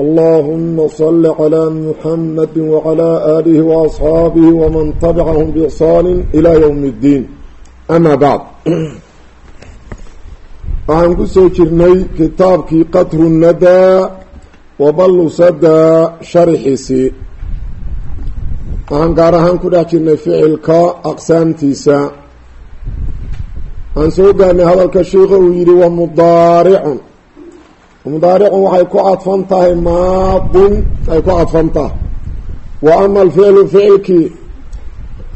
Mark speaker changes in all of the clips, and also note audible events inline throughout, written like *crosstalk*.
Speaker 1: allahuma salli calaa muxamadi wacalaa aalihi waasxaabihi waman tabicahum biixsaani ilaa yowmi iddiin amaa bacd waxaan *clears throat* ku soo jirnay kitaabkii qatru nadaa waballu sadaa sharaxiisii waxaan gaar ahaan ku dhex jirnay ficilka aqsaamtiisa waxaan soo gaarnay hadalka sheikha uu yidhi wa mudaaricun mudaaricun waxay ku cadfan tahay maadin ay ku cadfan tahay. Wa ama alficlu ficilkii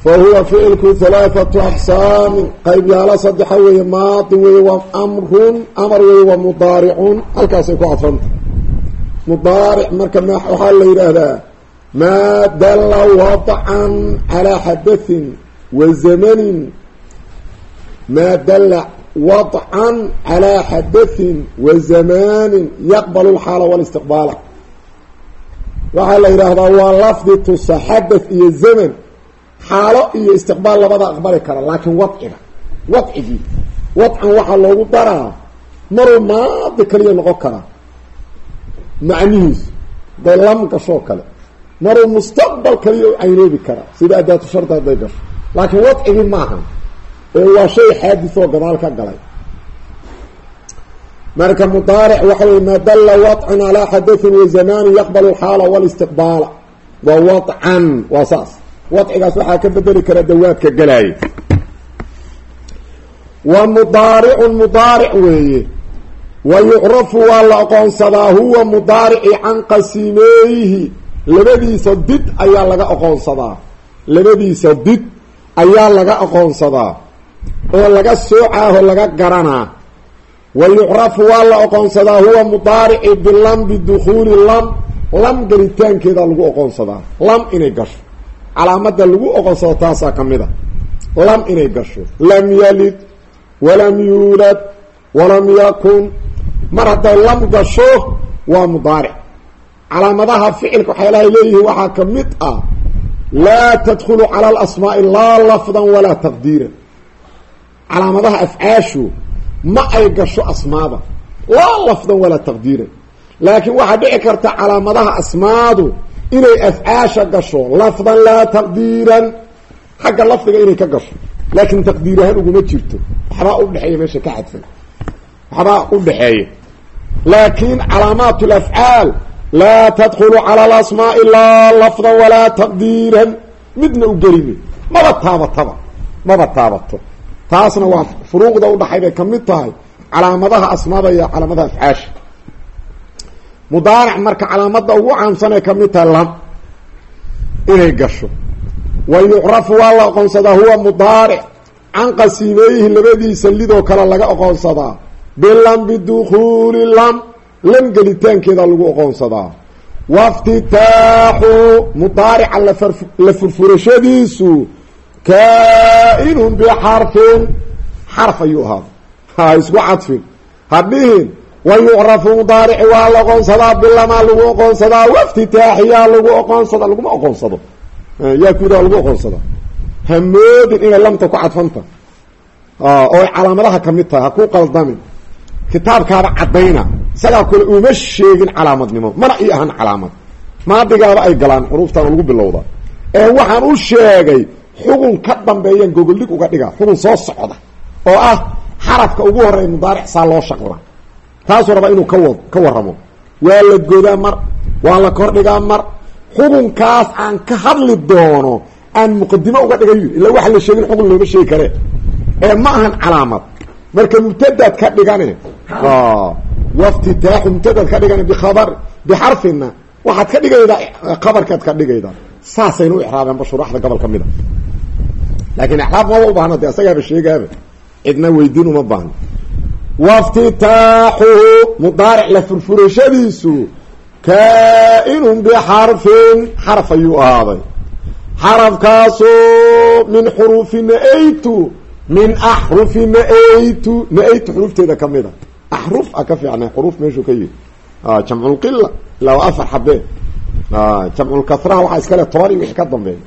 Speaker 1: fa huwa ficilku halaathatu aqsaamin qaybyaalo saddexa weeye maadin weeye waa amrun amar weeye waa mudaaricun halkaasay ku cadfan tahay. Mudaaric marka waxaa la yidhaahdaa maa dalla wadcan calaa xadathin wa zamanin. Maa dalla calaa xadathin wa zamaanin yaqbalu lxaala walistiqbaala waxaa la yidhaahdaa waa lafdi tusa xadath iyo zaman xaalo iyo istiqbaal labada aqbali kara laakiin wadciga wadcigii wadcan waxaa loogu daraa maruu maadi kaliya noqon karaa macnihiisu day lam gashoo kale maruu mustaqbal kaliya u caynoobi karaa sida adaatu shardi hadday gasho laakiin wadcigii maaha ee waa shay xaadis oo gadaal ka galay. Marka mudaaric waxa wey maa dalla wadcan calaa xadathin wa zamanin yaqbalu alxaala walistiqbaala waa wadcan waa saas. Wadcigaas waxaa ka bedeli kara dawaadka galaaya wa mudaaricun mudaaric weeye. Wa yucrafu waa la oqoonsadaa huwa mudaarici can qasimeeyhi labadiisa did ayaa laga oqoonsadaa labadiisa did ayaa laga oqoonsadaa oo laga soocaaho laga garanaa wa yucrafu waa la oqoonsadaa huwa mudaarici bilam bidukhuuli lam. Lam gelitaankeeda lagu oqoonsadaa lam inay gasho. Calaamada lagu oqoonsado taasaa ka mid a. Lam inay gasho. Lam yalid walam yuulad walam yakun. Mar hadday lam gasho waa mudaaric. Calaamadaha ficilka waxyaalahay leeyihiin waxaa ka mid ah laa tadkhulu cala alasmaa'i laa lafdan walaa taqdiiran calaamadaha afcaashu ma ay gasho asmaada. Laa lafdan walaa taqdiiran laakiin waxaa dhici karta calaamadaha asmaadu inay afcaasha gasho lafdan laa taqdiiran. Xagga lafdiga inay ka gasho. Laakiin taqdiir ahaan uguma jirto. Waxbaa udhexeeya meesha ka xadfan waxbaa udhexeeya laakiin calaamaat lafcaal laa tadkulu cala alasmaai laa lafdan walaa taqdiiran. Midna u gelime maba taabataba. Maba taabato taasna waa furuuqda udhaxay bay ka mid tahay calaamadaha asmaada iyo calaamadaha afcaasha mudaaric marka calaamada ugu caamsanay ka mid tahay lam inay gasho. Wa yucrafu waa la oqoonsadaa huwa mudaaric can qasiimeyhi labadiisa lidoo kale laga oqoonsadaa bilam bidukuuli lam lam gelitaankeeda lagu oqoonsadaa waftitaaxu mudaarica la kaa-inun bixarfin xarf ayuu ahaada ha isku cadfin hadhihin wa yucrafu mudaarici waa la oqoonsadaa bilamaa lagu oqoonsadaa waftitaaxiyaa lagu oqoonsadaa laguma oqoonsado yaa ku yidhaha lagu oqoonsadaa hamoodin inay lamta ku cadfanta oo ay calaamadaha ka mid tahay ha ku qaldamin kitaabkaaba caddayna isagaa kule uma sheegin calaamadnimo mana ii ahan calaamad maadigaaba ay galaan xuruuftaana lagu bilowda ee waxaan u sheegay xugun ka dambeeyaan gogoldhig uga dhiga xugun soo socda oo ah xarafka ugu horreeya mudaaric saa loo shaqla. Taasuu rabaa inuu kawa ka warramo. Waa la godaa mar waa la kordhigaa mar. Xugunkaas aan ka hadli doono aan muqadimo uga dhigay illa waxa la sheegin xugun looma sheegi kare. Ee ma ahan calaamad. Marka mubtadaad ka dhigane waftitaaxu mubtadaad ka dhigane bikhabar bixarfina waxaad ka dhigaydaa khabarkaad ka dhigaydaa saasayna u ixraabeen bashuraxda gobol ka mid a laakiin ixraab maba u baahna de asagaaba sheegaaba cidna weydiin uma baahna waftitaaxuhu mudaaric la furfurashadiisu kaa-inun bixarfin xarf ayuu ahaaday xarafkaasoo min xuruufi na-aytu min axrufi na-aytu na-aytu xuruufteeda kamida axruf a ka fiicnay xuruuf meeshuu ka yihi jamculqila ilaa waa afar xabee jamculkasraha waxaa iska le toban iyo wixii ka dambeeya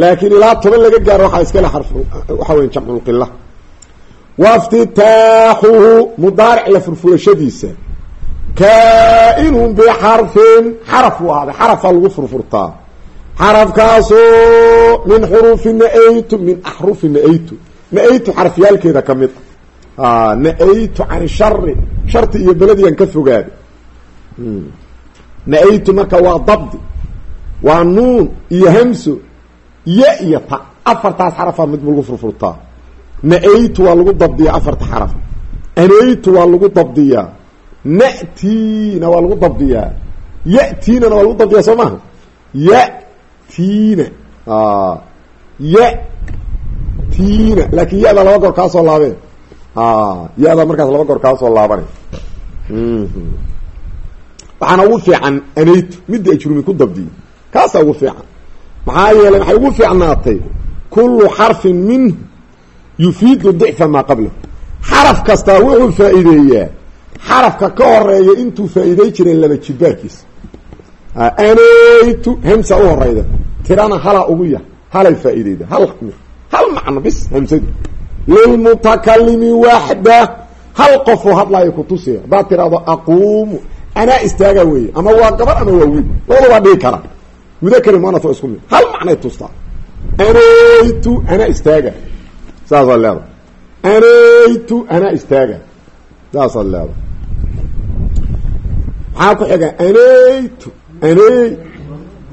Speaker 1: laakiin ilaa toban laga gaaro waxaa iska le xarf waxaa weya jamculqila waftitaaxuhu mudaaric la furfurashadiisa. Kaa-inun bixarfin xaraf uu ahaaday xarafaa lagu furfurtaa. Xarafkaasoo min xuruufi na-aytu min axrufi na-aytu. Na-aytu xarafyaalkeeda ka mid a na-aytu can shari sharti iyo beledigan ka fogaaday na-aytu marka waa dabdi waa nuun iyo hamso ya iyo ta. Afartaas xarafaa mid lagu furfurtaa. Na-aytu waa lagu dabdiyaa afarta xaraf. Anaytu waa lagu dabdiyaa. Na'tiina waa lagu dabdiyaa. Ya'tiinana waa lagu dabdiyaa soo maaha? Ya'tiina. Ya-tiina. Laakin ya-da laba goor kaa soo laabeen ya-da markaas laba goor kaa soo laabanay waxaana ugu fiican anaytu midda ajrumi ku dabdiyay kaasaa ugu fiican maxaa yeelay waxay ugu fiicnaatay kullu xarfin minhu yufiidu dicfa maa qabla. Xaraf kastaa wuxuu faa'iideeyaa. Xarafka ka horreeya intuu faa'iidey jiray laba jibaarkiisa anaytu hamsa u horeyda tirana halaa ugu yah halay faa'iideyda hal hal macno bis hamsadu lilmutakalimi waxda hal qofoo hadlaayo kutusiya haddaad tiraahdo aquumu anaa istaaga weeye ama waa gabar ama waa wiil. Labada waa dhigi kara mudakari muanat waa isku mid hal macnay tustaa anaytu anaa istaaga saasaad leedahay anaytu anaa istaaga saasaad leedahay maxaa ku xiga anaytu aney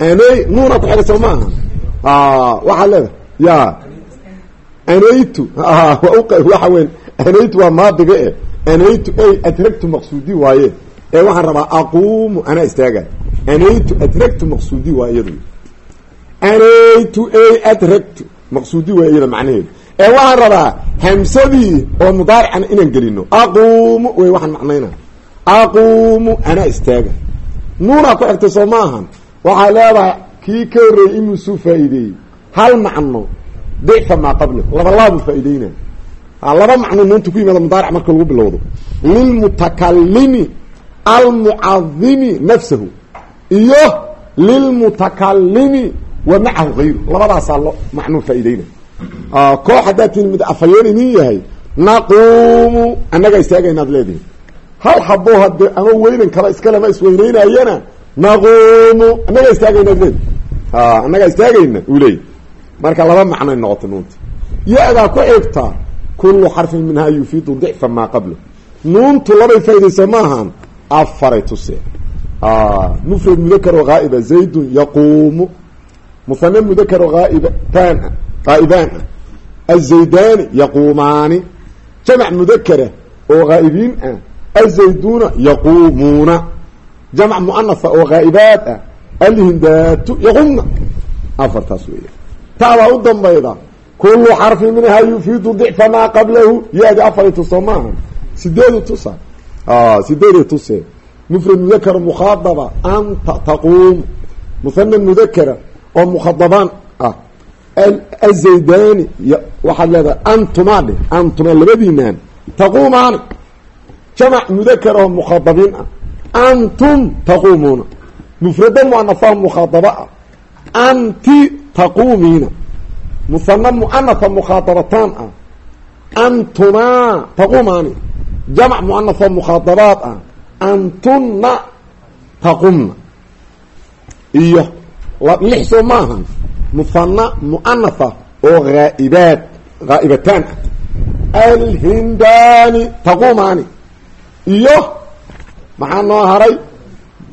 Speaker 1: aney nuuna ku xiga soo maaha waxaad leedahay ya anaytu waxa weyn anaytu waa maadiga e anaytu ey adragtu maqsuudi waaye ee waxaan rabaa aquumu anaa istaaga anaytu adragtu maqsuudi waa iyadu anaytu ey adragtu maqsuudi waa iyada macnaheedu ee waxaan rabaa hamsadii oo mudaarican inaan gelino aquumu wey waxaan macnayna aquumu anaa istaaga nuunaa ku xigtay soo ma ahan waxaa leedahay kii ka horreeyey imusuu faa'iideeyey hal macno dicfa maa qabla labalaabu faa'iideyna laba macno nuunta ku yimaada mudaaric marka lagu bilowdo lilmutakalimi almucadimi nafsahu iyo lilmutakalimi wa macahu hayru labadaasaa lo macnuu faa'iideyna koox haddaad tii mid afhayeen idin yahay naquumu annagaa istaagaynaad leedihi hal haboo hade ama weynan kala iskalema isweyneynayana naquumu annagaa istaagaynaad leedihi annagaa istaagayna uu leeyay marka laba macnoy noqota nuunta. Ya-daa ku xigta kullu xarfin minhaa yufiidu dicfa maa qabla nuuntu labay faaidaysa ma ahan afaray tuse mufrad mudakar oo haa'iba zaydun yaquumu muhane mudakar oo haaibtaan qaa'ibaan ah azaydani yaquumaani jamac mudakara oo haa'ibiin ah azayduuna yaquumuuna jamc muanafa oo haa'ibaad ah alhindaatu yaqumna afartaas weya taadaa u dambayda kullu xarfin minhaa yufiidu dicfa maa qablahu yaadi afari tuso maaha sideedu tusa sideeday tuse mufrad mudakara mukhaadaba anta taquum muhana mudakara oo mukhadabaan ah azaydani waxaad leedahay antuma dhe antuma labadiinaan taquumaani jamac mudakar oo mukhadabiin ah antum taquumuuna mufrada muanafaha mukhaadaba ah anti taquumiina muhana muanafa mukhaadabataan ah antumaa taquumaani jamc muanafa mukhaadabaad ah antunna taqumna. Iyo lix soo maahan muhana muanafa oo haa'ibaad haa'ibataan ah. Alhindaani taquumaani iyo maxaa noo haray?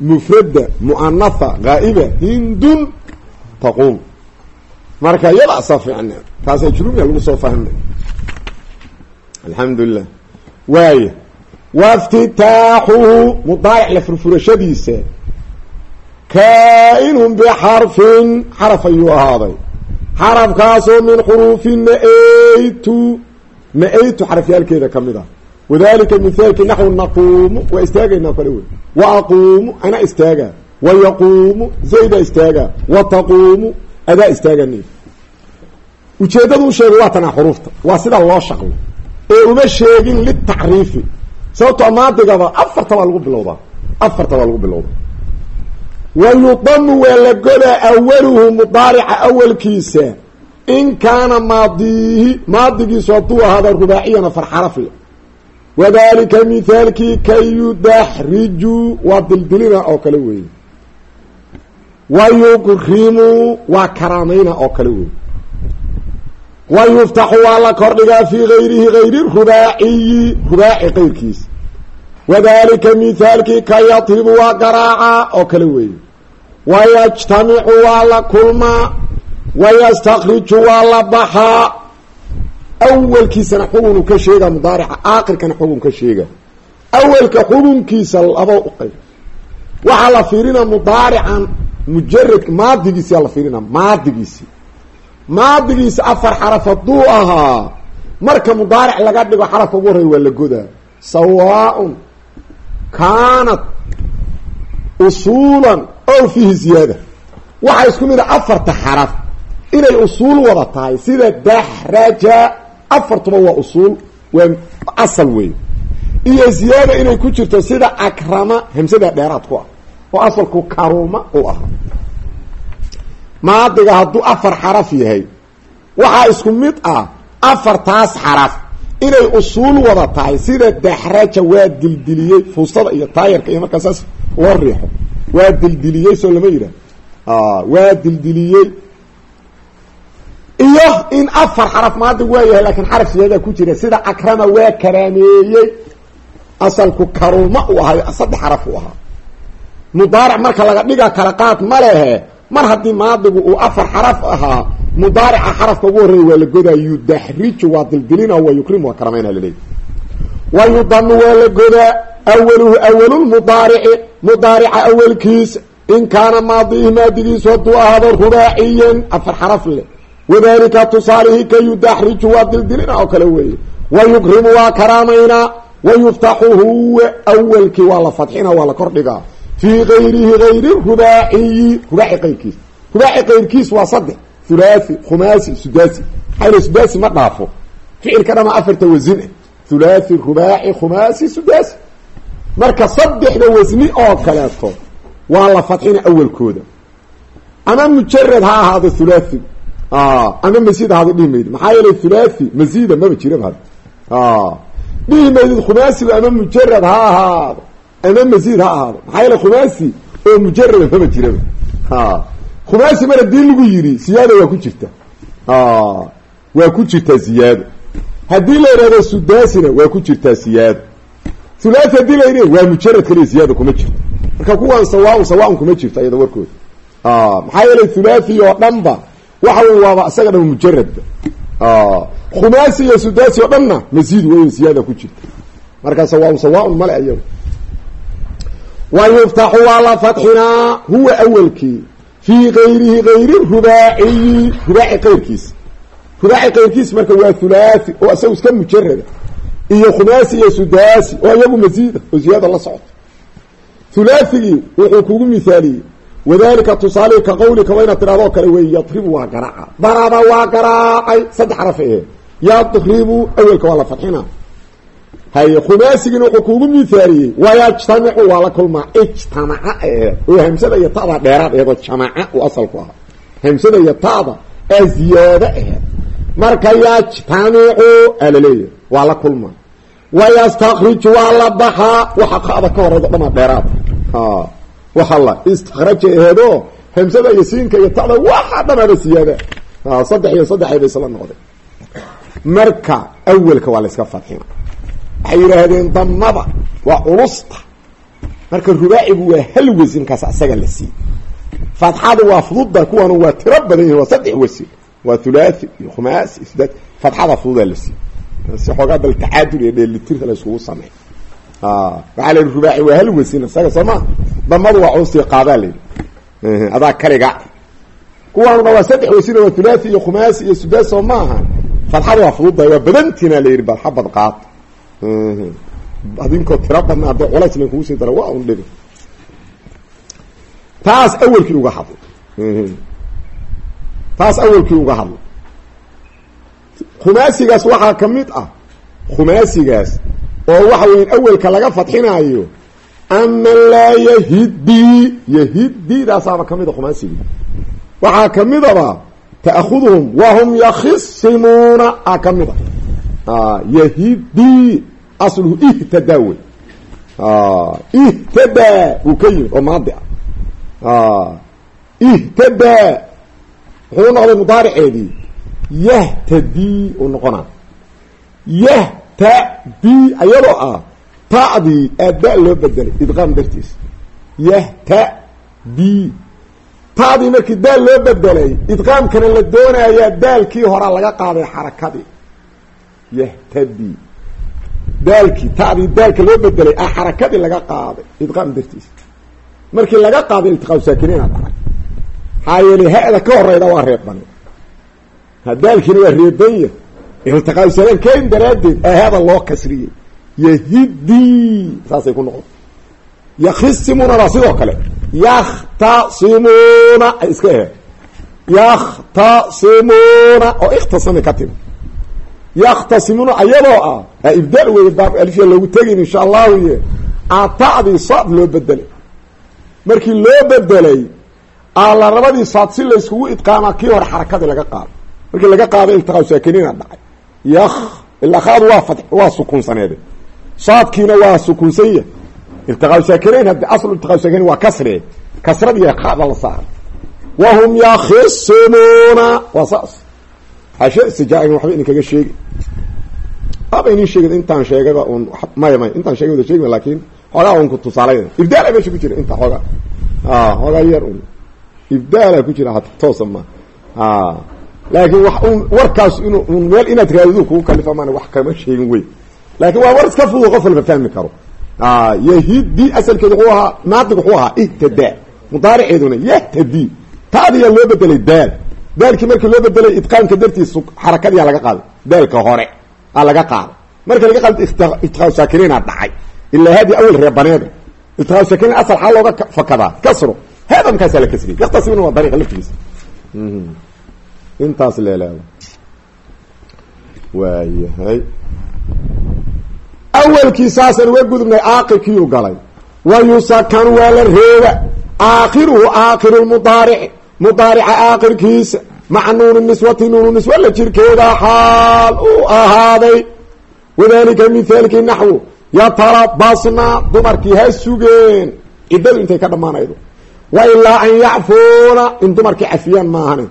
Speaker 1: Mufrada muanafa haa'iba hindun taquum. Marka iyadaasaa fiicne taas ajrumiya lagu soo waftitaaxuhu mudaaric la furfurashadiisa kaa-inun bixarfin xaraf ayuu ahaaday xarafkaasoo min xuruufi na-aytu na-aytu xarafyaalkeeda ka mid ah wadalika mithaalki naxwu naquumu waa istaagaynaa kale wey wa aquumu ana istaaga wa yaquumu zayda istaaga wa taquumu adaa istaagani ujeeddadu u sheegay waa tanaa xuruufta waa sida loo shaqlo ee uma sheegin litacriifi sababtoo maadigaba afarta baa lagu bilowdaa afarta baa lagu bilowdaa wa yudamu waa la godaa awaluhu mudaarica awalkiisa. In kaana maadiihi maadigiisu hadduu ahaado rubaaciyan afar xarafle wadalika mithaalkii ka yudaxriju waa dildilina oo kale weeye. Wa yukrimu waa karaamayna oo kale weeye wa yuftaxu waa la kordhigaa fii gayrihi gayri rubaaciyi rubaaci qayrkiisa wadalika mithaalkii ka yadribu waa garaaca oo kale weeye wayajtamicu waa la kulmaa wayastakriju waa la baxaa awalkiisana xugunuu ka sheega mudaarica aakhirkana xugun ka sheega awelka xugunkiisa laba uqayb waxaa la fiirina mudaarican mujarad maadigiisi la maadigiisi maadigiisa afar xaraf hadduu ahaa marka mudaaric laga dhigo xarafka ugu horreya waa la godaa. Sawaaun kaanat usuulan ow fiihi ziyaada. Waxaa isku mida afarta xaraf inay usuul wada tahay sida daxraja afartuba waa usuul waa asal weey iyo ziyaada inay ku jirto sida akrama hamsada dheeraad ku ah oo asalku karuma uu ahaa maadiga hadduu afar xaraf yahay waxaa isku mid ah afartaas xaraf inay usuul wada tahay sida daxraja waa dildiliyey fuustada iyo taayarka iyo markaa saas loo riixo. Waa dildiliyey soo lama yidhah waa dildiliyey. Iyo in afar xaraf maadigu waa yahay laakiin xaraf siyaada ku jira sida akrama waa karaameeyey asalku karuma uu ahaa saddex xaraf uu ahaa. Mudaaric marka laga dhiga kala qaad ma lehe mar haddii maadigu uu afar xaraf ahaa mudaarica xarafka ugu horreeya waa la godaa yudaxriju waa dildilina wa yukrim waa karamayna laleeyahy wa waa la godaa awaluhu awalulmudaarici mudaarica awalkiisa in kaana maadiihi maadigiisu hadduu ahaado rubaaciyan afar xaraf leh. Wadalika tusaalihi ka yudaxriju waa dildilina oo kale weeye. Wa yukrimu waa karaamaynaa wa yuftaxu awalkii waa la fadxina waa la kordhigaa fii gayrihi gayri rubaaciyi rubaaci qayrkiis rubaaci qayrkiis waa saddex hulaathi khumaasi sudaasi maxaa sudaasi ma dhaafo ficilka dhama afarta wasin ah hulaathi rubaaci khumaasi sudaasi marka saddexda wasni oo kaleeto waa la fadxina awalkooda ama mujarad ha ahaado hulaathi ama masiid ahaado dhihi maydid maxaa yeelay hulaathi masiida maba jiraba dhihi maydid khumaasiba ama mujarad ha ahaado ama masiid ha ahaado. Maxaa yeele khumaasi oo mujarada maba jiraba. Khumaasi mar haddii lagu yidhi siyaada waa ku jirta. Waa ku jirtaa siyaado haddii la yidhahdo sudaasina waa ku jirtaa siyaado thulathi haddii la yidhi waa mujarad kaliya siyaada kuma jirto. Marka kuwaan sawaaun sawaaun kuma jirto iyada warkooda. Maxaa yeelay thulathi oo dhan ba waxa wey waaba isaga dhan mujaradba khumaasi iyo sudaasi oo dhanna masiid wey siyaada ku jirta. Marka sawaaun sawaaun male ayago wa yuftaxu waa la fadxinaa huwa awalkii fii gayrihi gayri rubaaciyi rubaaci qayrkiis rubaaci qayrkiis marka waa hulaathi oo isaga iska mujarada iyo khumaasi iyo sudaasi oo iyagu masiida oo ziyaada la socto hulaathigii wuxuu kugu mithaaliyey wadalika tusaalihi ka qawlika waa inaad tidhahdoo kale wey yadribu waa garaaca daraba waa garaacay saddex xaraf aheed yadribu awelka waa la fadxina haye khumaasigina wuxuu kuugu mithaaliyey wayajtamicu waa la kulmaa. Ijtamaca aheed oo hamsada iyo ta'da dheeraad aheed oo jamaca uu asalku ahaa. Hamsada iyo ta'da ee ziyaado aheed marka yajtamicu aa la leeyahay waa la kulmaa. Wayastakriju waa la baxaa. Waxa qa'da ka horeydo dhama dheeraad. Waxa la istakraja aheedoo hamsada iyo siinka iyo ta'da waxa dhanaba siyaada saddex iyo saddex isla noqday marka awelka waa la iska waxay yidhaahdeen damada waa culusta marka rubaacigu waa hal wasinkaas asaga la siiy fatxadu waa fududa kuwana waa tiro badan yihiin waa saddex wasin. Waa thulaathi iyo khumaasi iyo sudaasi fatxada fududaa la siiy si xoogaa bal tacaadul iyo dheelitirta la iskugu sameey waxaa la yidhi rubaaci waa hal wasin isaga soo damadu waa culusti qaadaa la yidhi. Adaa kaliga. Kuwaanuna waa saddex wasin waa thulaathi iyo khumaasi iyo sudaasi soo maaha fatxada waa fududa waa badantina la yidhi bal xabad qaad adinkoo tiro badna hadda culays lan kugu sii dara waa un dhibi taas awelkii uga hadlay taas awelkii uga hadla khumaasigaas waxaa ka mid ah khumaasigaas oo waxa weya awelka laga fadxinaayo ama laa yahidi yahididaasaaba ka mid a khumaasigii waxaa kamidaba ta'khuduhum wahum yakhisimuuna a ka mid a. Yahidi asluhu ihtadaa wey. Ihtadaa buu ka yimid oo maadi ah. Ihtadaa muxuu noqday mudaariceedii yahtadii uu noqonaa. Yahtadii ayadoo ah ta'dii aada loo bedelay idqaam dartiisa yahtadii ta'dii markii daal loo bedelay idqaamkana la doonayaa daalkii horaa laga qaaday xarakadii. Yahtadii daalkii ta'dii daalka loo bedelay a xarakadii laga qaaday idqaam dartiisa markii laga qaaday iltiqaab saakiniina dhacay maxaa yeelay ha-da ka horeyda waa reeban daalkiina waa reebanya iltiqaab saakeen keen daraaddeed ahada loo kasriyey. Yahidii saasay ku noqon. Yakhisimuunana sidoo kale. Yakhtasimuuna ay iska ahe yakhtasimuuna oo ikhtasami ka timi yakhtasimuuna ayadoo ah ha ibdaal weeye baab alifya loogu tegin insha allahu ye ata'dii saad loo bedelay markii loo bedelay ala labadii saad si layskugu idqaamaa kii hore xarakadii laga qaado markii laga qaado iltiqaa saakiniina dhacay. Yak ilahaadu waa fad waa sukuunsaneede saadkiina waa sukuunsan yahay iltiqaa saakinayn haddi aslu iltiqaa saakinayn waa kasre. Kasradiiya qaada la saaray wahum yakhisimuuna waa saas hashe istijaain waxba idinkaga sheegi. Aba inin sheegin intaan sheegaba un maya maya intaan sheegay wada sheegi laakiin xoogaa un ku tusaalay ibdaala meesha ku jira inta xoogaa xoogaa yar un ibdaala ku jira toosa ma. Laakiin wax un warkaas in un meel inaad raadidu kugu kalifa maana wax kama sheegin wey laakiin waa war iska fudud qof walba fahmi karo. Yahidi asalkeedu wuxuu ahaa naadiq wuxuu ahaa ihtada mudaariceeduna yahtadi taadiyaa loo bedelay daal daalkii markii loo bedelay idqaamka dartiis xarakadiyaa laga qaaday. Daalka hore aa laga qaaday. Marka laga qaada iltiqaa saakiniina dhacay. Ilaa haadii awel reebaneeda iltiqaa saakiniin asal xaa looga fakadaa kasro haadamkaasaa la kasriyay yaktasimuna waa dariiqa laftigiisa. Intaas leeleeda waayahay. Awelkii saasaan uga gudubnay aakirkiiu galay. Wa yusakanu waa la reeba. Aakhiruhu aakhiru lmudaarici mudaarica aakhirkiisa maca nuuni niswati nuunu niswa la jirkeeda xaal uu ahaaday wadalika mithaalkii naxwu yatarabasna dumarkii ha sugeen ciddadu intay ka dhammaanaydo wa ilaa an yacfuuna in dumarkii cafiyaan maahanin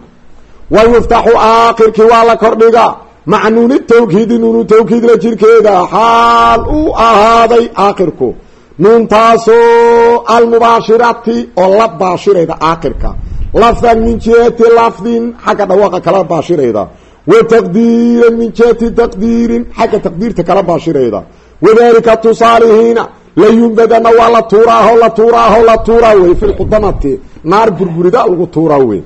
Speaker 1: wa yuftaxu aakhirkii waa la kordhigaa maca nuuni tawkiidi nuunu tawkiid la jirkeeda xaal uu ahaaday aakhirku nuuntaasoo almubaashirati oo la baashirayda aakhirka lafdan min jihati lafdin xagga dhawaaqa kala baashirayda. Wa taqdiiran min jihati taqdiirin xagga taqdiirta kala baashirayda. Wadalika tusaalihiina layumbadana waa la tuuraaho la tuuraaho la tuuraa wey fi lxudamati naar burburida lagu tuuraa wey.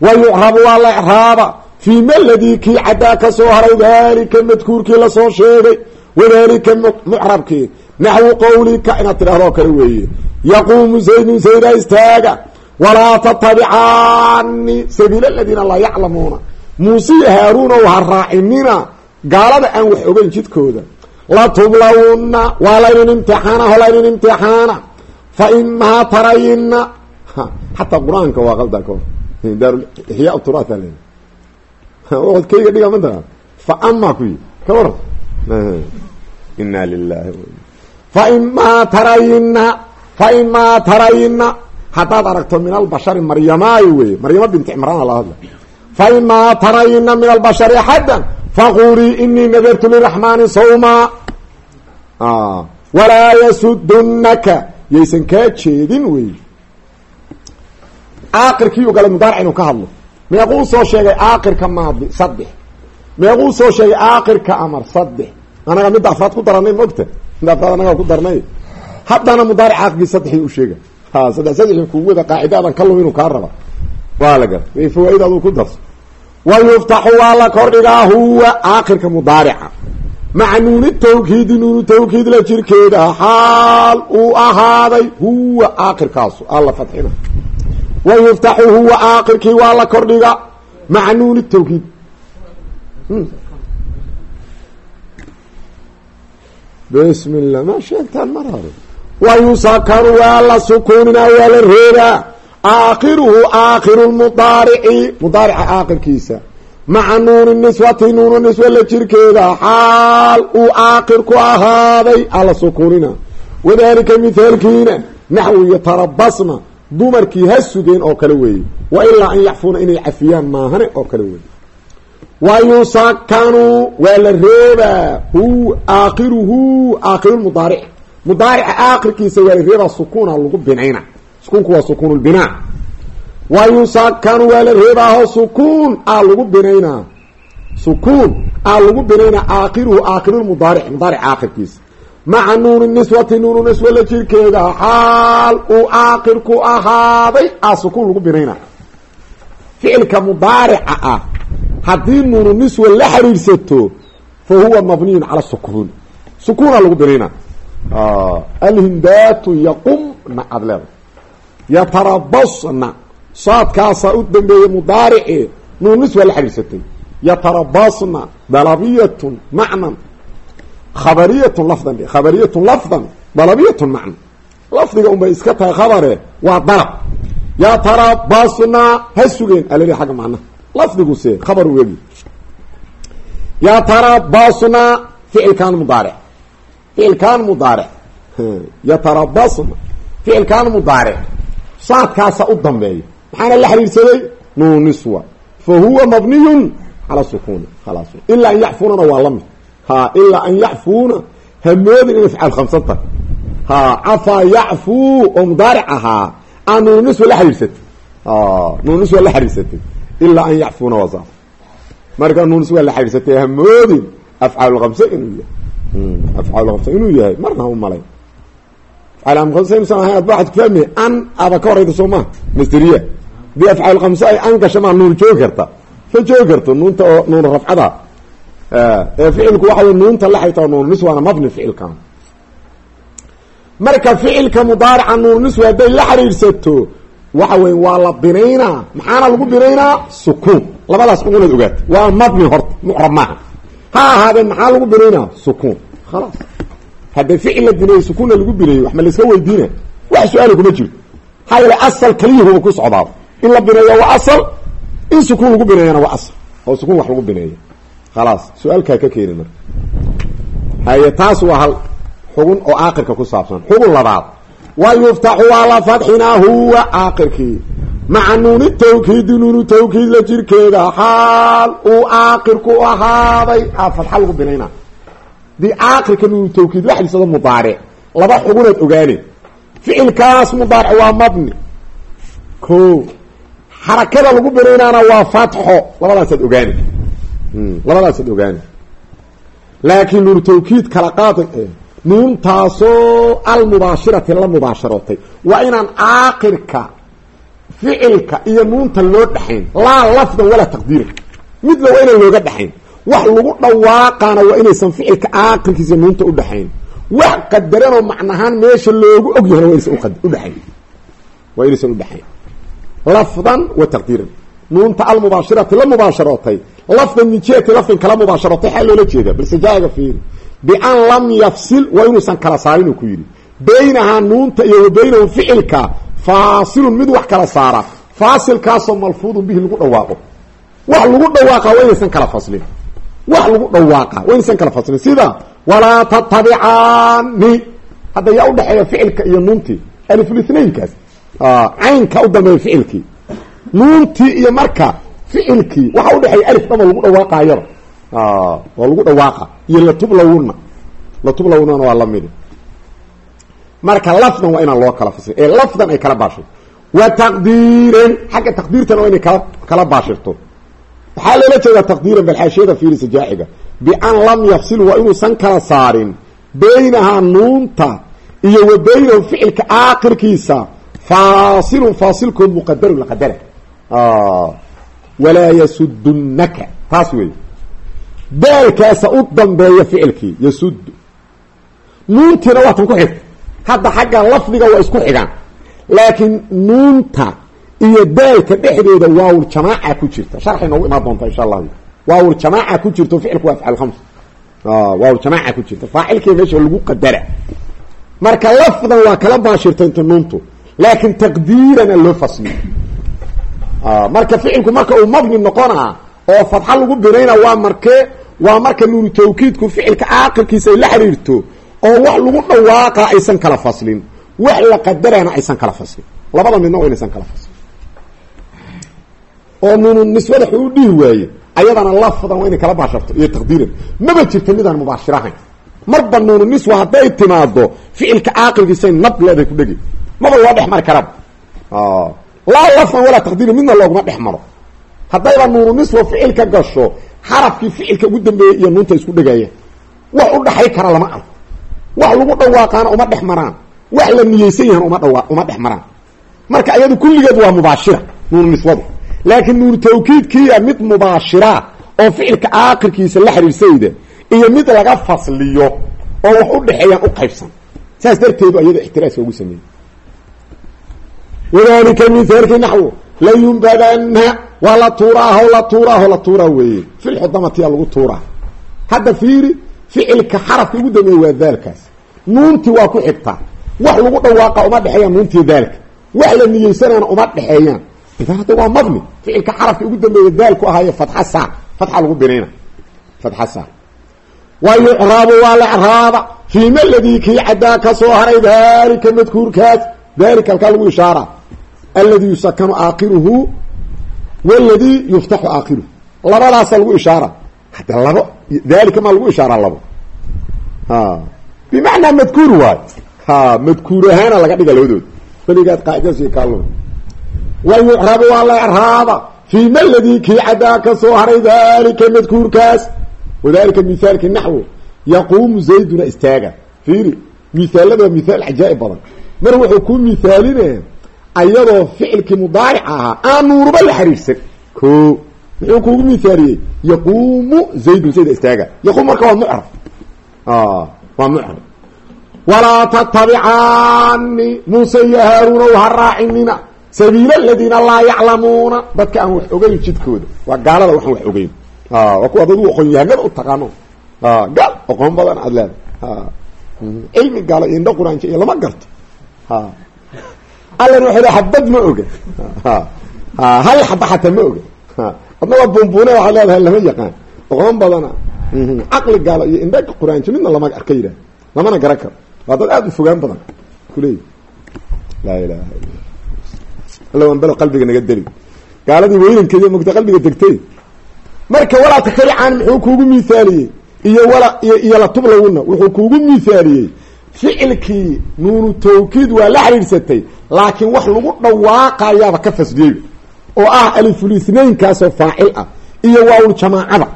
Speaker 1: Wa yucrabu waa la ecraaba fii maladii kii caddaa ka soo haray daalika madkuurkii la soo sheegay. Wadalika mucrabkii naxwu qowlika inaad tidhahdoo kale weeye. Yaquumu zaydun zayda istaaga walaa tatabicaani sabiila aladiina laa yaclamuuna. Muuse iyo haaruunow ha raacinina gaalada aan wax ogeyn jidkooda. Latublawunna waa laynin imtixaana ho laynin imtixaana. Fa imaa tarayinna. Xataa qur'aanka waa qaldaa ka daar ixyaa turaatha le keyga dhiga manta. Fa amaa ku yi ka fa imaa tarayinna. Fa imaa tarayinna haddaad aragto min albashari maryamaayo wey maryamo binti cimraana la hadla. Fa imaa tarayinna min albashari axaddan faqulii inii nadartu liraxmaani sawma. Walaa yasudunaka yaysan kaa jeedin wey aakirkiiu galay mudaaric inuu ka hadlo. Meequu soo sheegay aakirka maadi saddex? Meequu soo sheegay aakirka amar saddex? Anaga midda afraad ku daranay mogta midda afraad anaga ku darnay? Haddana mudaaric aakirkii saddexii u sheega saddex saddex kuwada qaacidaadan ka lum inuu kaa raba. Waa la gar fawaaid aduu ku darso wa yuftaxu waa la kordhigaa huwa aakirka mudaarica. Maca nuuni tawkiidi nuunu tawkiid la jirkeeda xaal uu ahaaday huwa aakirkaasu alla fadxina wa huwa aakirkii waa la kordhiga maca nuuni tawkiid. Bismi illah ma sheegtaan mar hore wa yusakanu waa la sukuunina waa la reebaa aakhiruhu aakhiru lmudaarici mudaarica aakhirkiisa maca nuuni niswati nuunu niswa la jirkeeda xaal uu aakhir ku ahaaday ala sukuunina wadalika mithaalkiina naxwi yatarabasna dumarkii ha sugeen oo kale weeye wa ilaa an yaxfuuna inay cafiyaan maahane oo kale weeye wa yusakanu waa la reebaa hu aakhiruhu mudaarica aakhirkiisa waa la reebaa sukuuna lagu binayna. Sukuunku waa sukuun lbinaa wa yusakanu waa la reebaaho sukuun a lagu binaynaa sukuun a lagu binaynaa aakhiruhu aakhirulmudaaric mudaaric aakhirkiisa. Maca nuuni niswati nuunu niswa la jirkeeda xaal uu aakhir ku ahaaday a sukuun lagu binaynaa ficilka mudaarica ah haddii nuunu niswa la xiriirsato fa huwa mabniyun cala sukuun. Sukuuna lagu alhindaatu yaqumna aada leeda yatarabasna saadkaasaa u dambeeyey mudaarici nuunu niswa la xiriirsatay yatarabasna dalabiyatun macnan khabariyatun lafdan khabariyatun lafdan dalabiyatun macnan lafdiga unbay iska tahay khabare waa dalab yatarabasna ha sugeen alali agga macnaha lafdiguse khabar u egi yatarabasna ficilkan mudaaric ficilkan mudaaric yatarabasna ficilkan mudaaric saadkaasa u dambeeya maxaana la xiriirsaday nuun niswa fa huwa mabniyun cala sukuuni khalaas ilaa an yaxfunana waa la mid ha ilaa an yaxfuuna hamoodin inay afcaal khamsan tahay ha cafaa yacfuu oo mudaaric ahaa aa nuun niswa la xiriirsatay nuun niswa la xiriirsatay ilaa an yaxfuuna waa saas marka nuun niswa la xiriirsatay hamoodin afcaalulkamse inuu yahay afcaalulkamse inuu yahay marna u malay an aba ka horeyda soo maa masteriya haddii afcaalkamse ay an gasha maa nuun joogi joogi karto nuunta oo nuun rafcada ee nuunta la xirta nuun ficilkan marka ficilka mudaarica nuun niswa hadday la xiriirsato waxa wey waa la binaynaa maxaana lagu binaynaa sukuun labadaas ugunaad ogaata waa mabni horta mucrab maaha ha ahaadeen maxaa lagu binaynaa sukuun khalaas hadda ficil la bineeyo sukuunna lagu bineeyo wax ma layska weydiina wax su'aala kuma jirto maxaa yeele asal kaliyahuba ku socdaaba in la bineeyo waa asal in sukuun lagu bineeyana waa asal. Oo sukuun wax lagu bineeyo khalaas su'aalkaa ka keeni marka. Haye taas waa hal xugun oo aakirka ku saabsan. Xugun labaad. Wa yuftaxu waa la fadxinaa huwa aakirkii maca nuuni tawkiidi nuunu tawkiid la jirkeeda xaal uu aakirku ahaaday. A fadxa lagu binaynaa dii aakirka nuunu tawkiid la xidhiisado mudaaric laba xugunaad ogaane. Ficilkaas mudaaric waa mabni. Ko xarakada lagu binaynaana waa fatxo. Labadaasaad ogaani labadaasaad ogaani laakiin nuunu tawkiid kala qaada nuuntaasoo almubaashirati la mubaasharootay. Waa inaan aakirka ficilka iyo nuunta loo dhexayn laa lafdan walaa taqdiiran midna waa inaan looga dhexayn wax lagu dhawaaqaana waa inaysan ficilka aakirkiisa nuunta udhexayn wax qadaranoo macnahaan meesha loogu og yahana waa udhexayn waa inaysan udhexayn lafdan wa taqdiiran nuunta almubaashirati la mubaasharootay lafdan min jihati lafdin kala mubaasharootay xaa loola jeeda balse jaaga fiiri. Bian lam yafsil waa inuusan kala saarin uu ku yidhi. Baynahaa nuunta iyo wa baynahu ficilka faasilun mid wax kala saara. Faasilkaasoo malfuudun bihi lagu dhawaaqo. Wax lagu dhawaaqa waa inaysan kala faslin. Wax lagu dhawaaqa waa inaysan kala faslin. Sida walaa tatabicaani hadda yaa udhexeeya ficilka iyo nuuntii. Alifulithnaynkaas caynka u dambeeya ficilkii. Nuuntii iyo marka ficilkii. Waxaa udhexeeya alif dhama lagu dhawaaqayaba waa lagu dhawaaqa. Iyo latublawuna latublawunana waa lamidi marka lafdan waa inaan loo kala faslin ee lafdan ay kala baashay wa taqdiiran. Xagga taqdiirtana waa inay kala kala baashirto. Waxaa loola jeedaa taqdiiran balxaashiyada fiirisa jaaxiga bian lam yafsil waa inuusan kala saarin baynahaa nuunta iyo wa baynahu ficilka aakirkiisa faasilun faasilkood muqadarun laqadara walaa yasudunaka taas wey daalkaasa u dambeeya ficilkii yasudu nuuntiina waa tan ku xigta hadda xagga lafdiga waa isku xigaan. Laakiin nuunta iyo daalka dhexdooda waawul jamaaca ku jirta. Sharxay noogu imaan doontaa insha allah waawul jamaaca ku jirto ficilku waa afcaal khams waawul jamaaca ku jirta. Faacilkii meesha lagu qadara. Marka lafdan waa kala baashirta inta nuuntu. Laakiin taqdiirana loo fasliyo. Marka ficilku marka uu mabni noqonaa oo fadxa lagu binayna waa markee waa marka nuunu tawkiidku ficilka aakirkiisa ay la xiriirto oo wax lagu dhawaaqa aysan kala faslin. Wax la qadarana aysan kala faslin. Labada midna waa inaysan kala faslin. Oo nuunu niswada xuu dhihi waaye ayadana lafdan waa inay kala baasharto iyo taqdiiran maba jirto midaan mubaashirahayn. Marba nuunu niswa hadday timaado ficilka caaqilkiisay nab leedahay ku dhegi maba loo dhex mari karaba laa lafdan walaa taqdiiran midna looguma dhex maro. Haddayba nuunu niswa ficilka gasho xarafkii ficilka ugu dambeeyey iyo nuunta isku dhegayaan wax u dhaxay kara lama arko wax lagu dhawaaqaana uma dhex maraan. Wax la niyeysan yahan uma dhawa uma dhex maraan. Marka iyadu kulligeed waa mubaashira nuunu niswadu. Laakiin nuunu tawkiidkiiya mid mubaashira oo ficilka aakirkiisa la xiriirsayda iyo mid laga fasliyo oo wax u dhexeeyaan u qaybsan. Saas darteedu ayada ixtiraaska ugu sameeyey. Wadalika mithaalkii naxwo layumbadana waa la tuuraaho la tuuraaho la tuuraa weeye. Filxudamatiya lagu tuuraa. Hadda fiiri ficilka xarafka ugu dambeeye waa daalkaas. Nuuntii waa ku xigtaa. Wax lagu dhawaaqa uma dhexeeyaan nuuntii daalka. Wax la niyeysanayana uma dhexeeyaan. Idan hadda waa mabni. Ficilka xarafka ugu dambeeye daalku ahaayo fatxa saar. Fatxa lagu binayna fatxa saar. Wa yucraabu waa la craaba fii ma ladii kii caddaa ka soo haray dalika madkuurkaas. Dalika halkaa lagu ishaara aladi yusakanu aakiruhu wladi yuftaxu aakiruhu labadaasa lagu ishaara hadda labo dalika maa lagu ishaara labo. Bimacnaa madkuur waay. Madkuur ahaana laga dhiga labadood. Weligaad qaacidas kaal wa yucrabu waa la craaba fii ma ladii kii caddaa ka soo haray dalika madkuurkaas. Wadalika mithaalki naxwo yaquumu zayduna istaaga. Fiiri mithaalada waa mithaal cajaa'ib badan. Mar wuxuu ku mithaalinaya ayadoo ficilkii mudaaric ahaa aan nuuruba la xiriirsan. Ko muxuu kuugu mithaaliyey yaquumu zaydun zayda istaaga yaquum marka waa mucrab. Waa mucrab. Walaa tattabicaani muuse iyo haaruunow ha raacinina. Sabiila aladiina laa yaclamuuna. Dadka aan wax ogeyn jidkooda. Waa gaalada waxaan wax ogeyn. Waa kuwa dad u aqoon-yahanada u taqaano. Gaal aqoon badan aad leedahay cilmi gaalo indho quraanjo iyo lama garto. Allan wuxuu le habad ma oga. Hal xaba xataa ma oga adna waa buunbuune waxaad leedahay lama yaqaan. Aqoon badana caqli gaalo iyo indho quraanjo midna lama arka yidhah lamana garan karo. Waa dad aada u fogaan badan. Kuleey. Laa ilaha alla waan belo qalbiga naga deli. Gaaladii weynankeedi mogta qalbiga degtay. Marka walaa tatabicaan muxuu kuugu mithaaliyey iyo wala iyo iyo latublawuna wuxuu kuugu mithaaliyey ficilkii nuunu tawkiid waa la xiriirsatay laakiin wax lagu dhawaaqayaaba ka fasdiyey oo ah alifulithnaynkaasoo faacil ah iyo waawul jamaacada.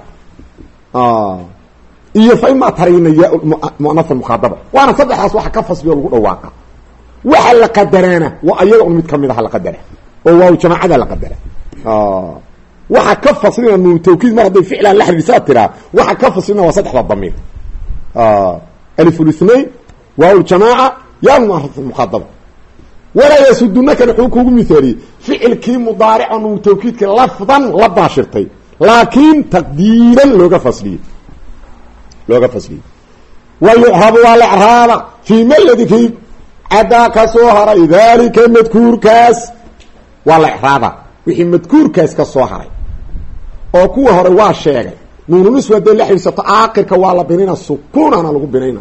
Speaker 1: Iyo fa imaa tarina ya muanasa mukhaadaba waana saddexdaas waxa ka fasdiyo lagu dhawaaqa waxa la qadaraana waa ayaga un mid ka mid aha la qadara oo waawul jamaacada la qadara. Waxa ka faslina nuunu tawkiid mar hadday ficlaan la tiraa waxa ka faslina waa saddexda damiir. Alifulithnayn waaw ljamaaca yaa muanasa mukhaadaba walaa yasudunakana wuxuu kuugu mithaaliyey ficilkii mudaarica nuunu tawkiidka lafdan la baashirtay. Laakiin taqdiiran looga fasliyey. Looga fasliyey. Wa yucrabu waa la craaba fii maladi kii caddaa ka soo haray dalika madkuurkaas. Waa la craaba wixii madkuurkaas ka soo haray. Oo kuwa hore waa sheegay. Nuununiswa hadday la xidhiirsato aakirka waa la binayna sukuunana lagu binayna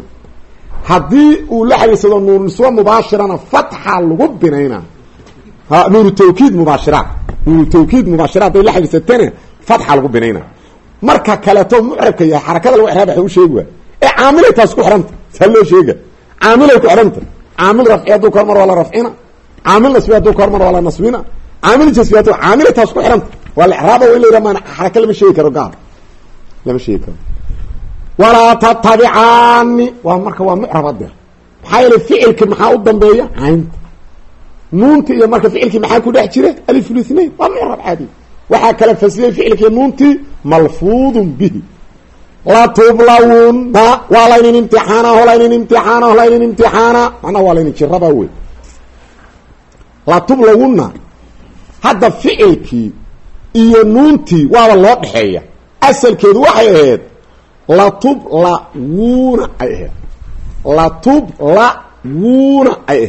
Speaker 1: haddii uu la xidhiirsado nuununiswa mubaashirana fatxa lagu binayna. Nuunu tawkiid mubaashira nuunu tawkiid mubaashira hadday la xidhiirsatana fatxa lagu binayna. Marka kaleeto mucrabka yahay xarakada lagu exraab waxa u sheegi waa ee caamilay taas ku xidhanta saa loo sheega. Caamilay ku xidhanta caamil rafci hadduu ka hormar waa la rafcina. Caamil ka hormar waa la nasbina. Caamil jasbi hadduu taas ku xidhanta waa la exraaba wa in la yidhaha lama sheegi karo gaal lama sheegi karo walaa tatabicaani waa marka waa mucrab adeer maxaa yeele ficilki maxaa u dambeeya caynta nuunti iyo marka ficilkii maxaa ku dhex jira alifulithnain waa mucrab caadi waxaa kala fasliyey ficilkii nuuntii malfuudun bihi latublawunna waa laynin imtixaanaho laynin imtixaanaho laynin imtixaana macnaha waa laynin jirabaa wey latublawunna hadda ficilkii iyo nuuntii waaba loo dhexeeya asalkeedu waxay ahayd latub la wuuna ay ahayd. Latub la wuuna ay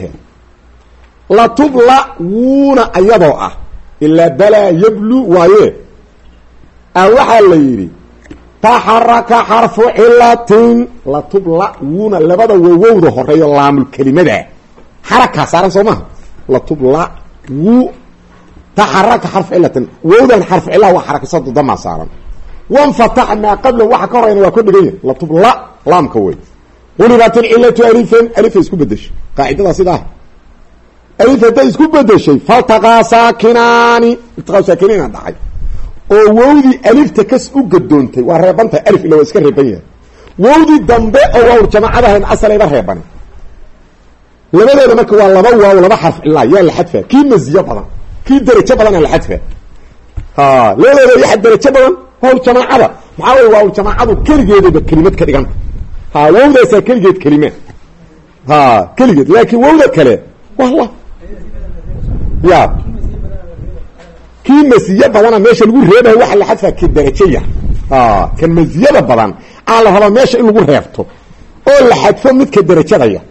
Speaker 1: la wuuna ayadoo ah ilaa balaa yablu waaye. A waxaa la yidhi taxaraka xarfu cilatin latub la wuuna labada wowowda horeeyo laamul kelimada. Xarakaa saaran soo maha latub la wu taxaraka xarfu cilatin wowdan xarfu cilaha waa xarakisadu damaa saaran wanfatax maa qabla waxa ka horeyna waa ka dhigan yahy latub la laamka wey qulibat ilcilatu alifan alifay isku bedeshay qaacidadaa sidaa alif hadday isku bedeshay faltaqaa saakinaani iltiqaa saakiniina dhacay oo wowdii alifta kas u gadoontay waa reebantahay alif ila waa iska reeban yahay wowdii dambe oo waawr jamaacadahayn asalayba reeban labadooda marka waa laba waaw laba xarf cilaa yaa la xadfaa kii maziyo badan kii derajo badana la xadfaa badan waawr jamaacada. Maxaa wey waawr jamaacadu keligeedaba kelimad ka dhiganta ha wowdaasaa keligeed kelima ha keligeed. Laakiin wowda kale wala ya. Kii masiye badana meesha lagu reebayo waxa la xadfaa ki derajo yar. Kan masiyada badan aa la rabaa meesha in lagu reebto oo la xadfo midka derajada yar.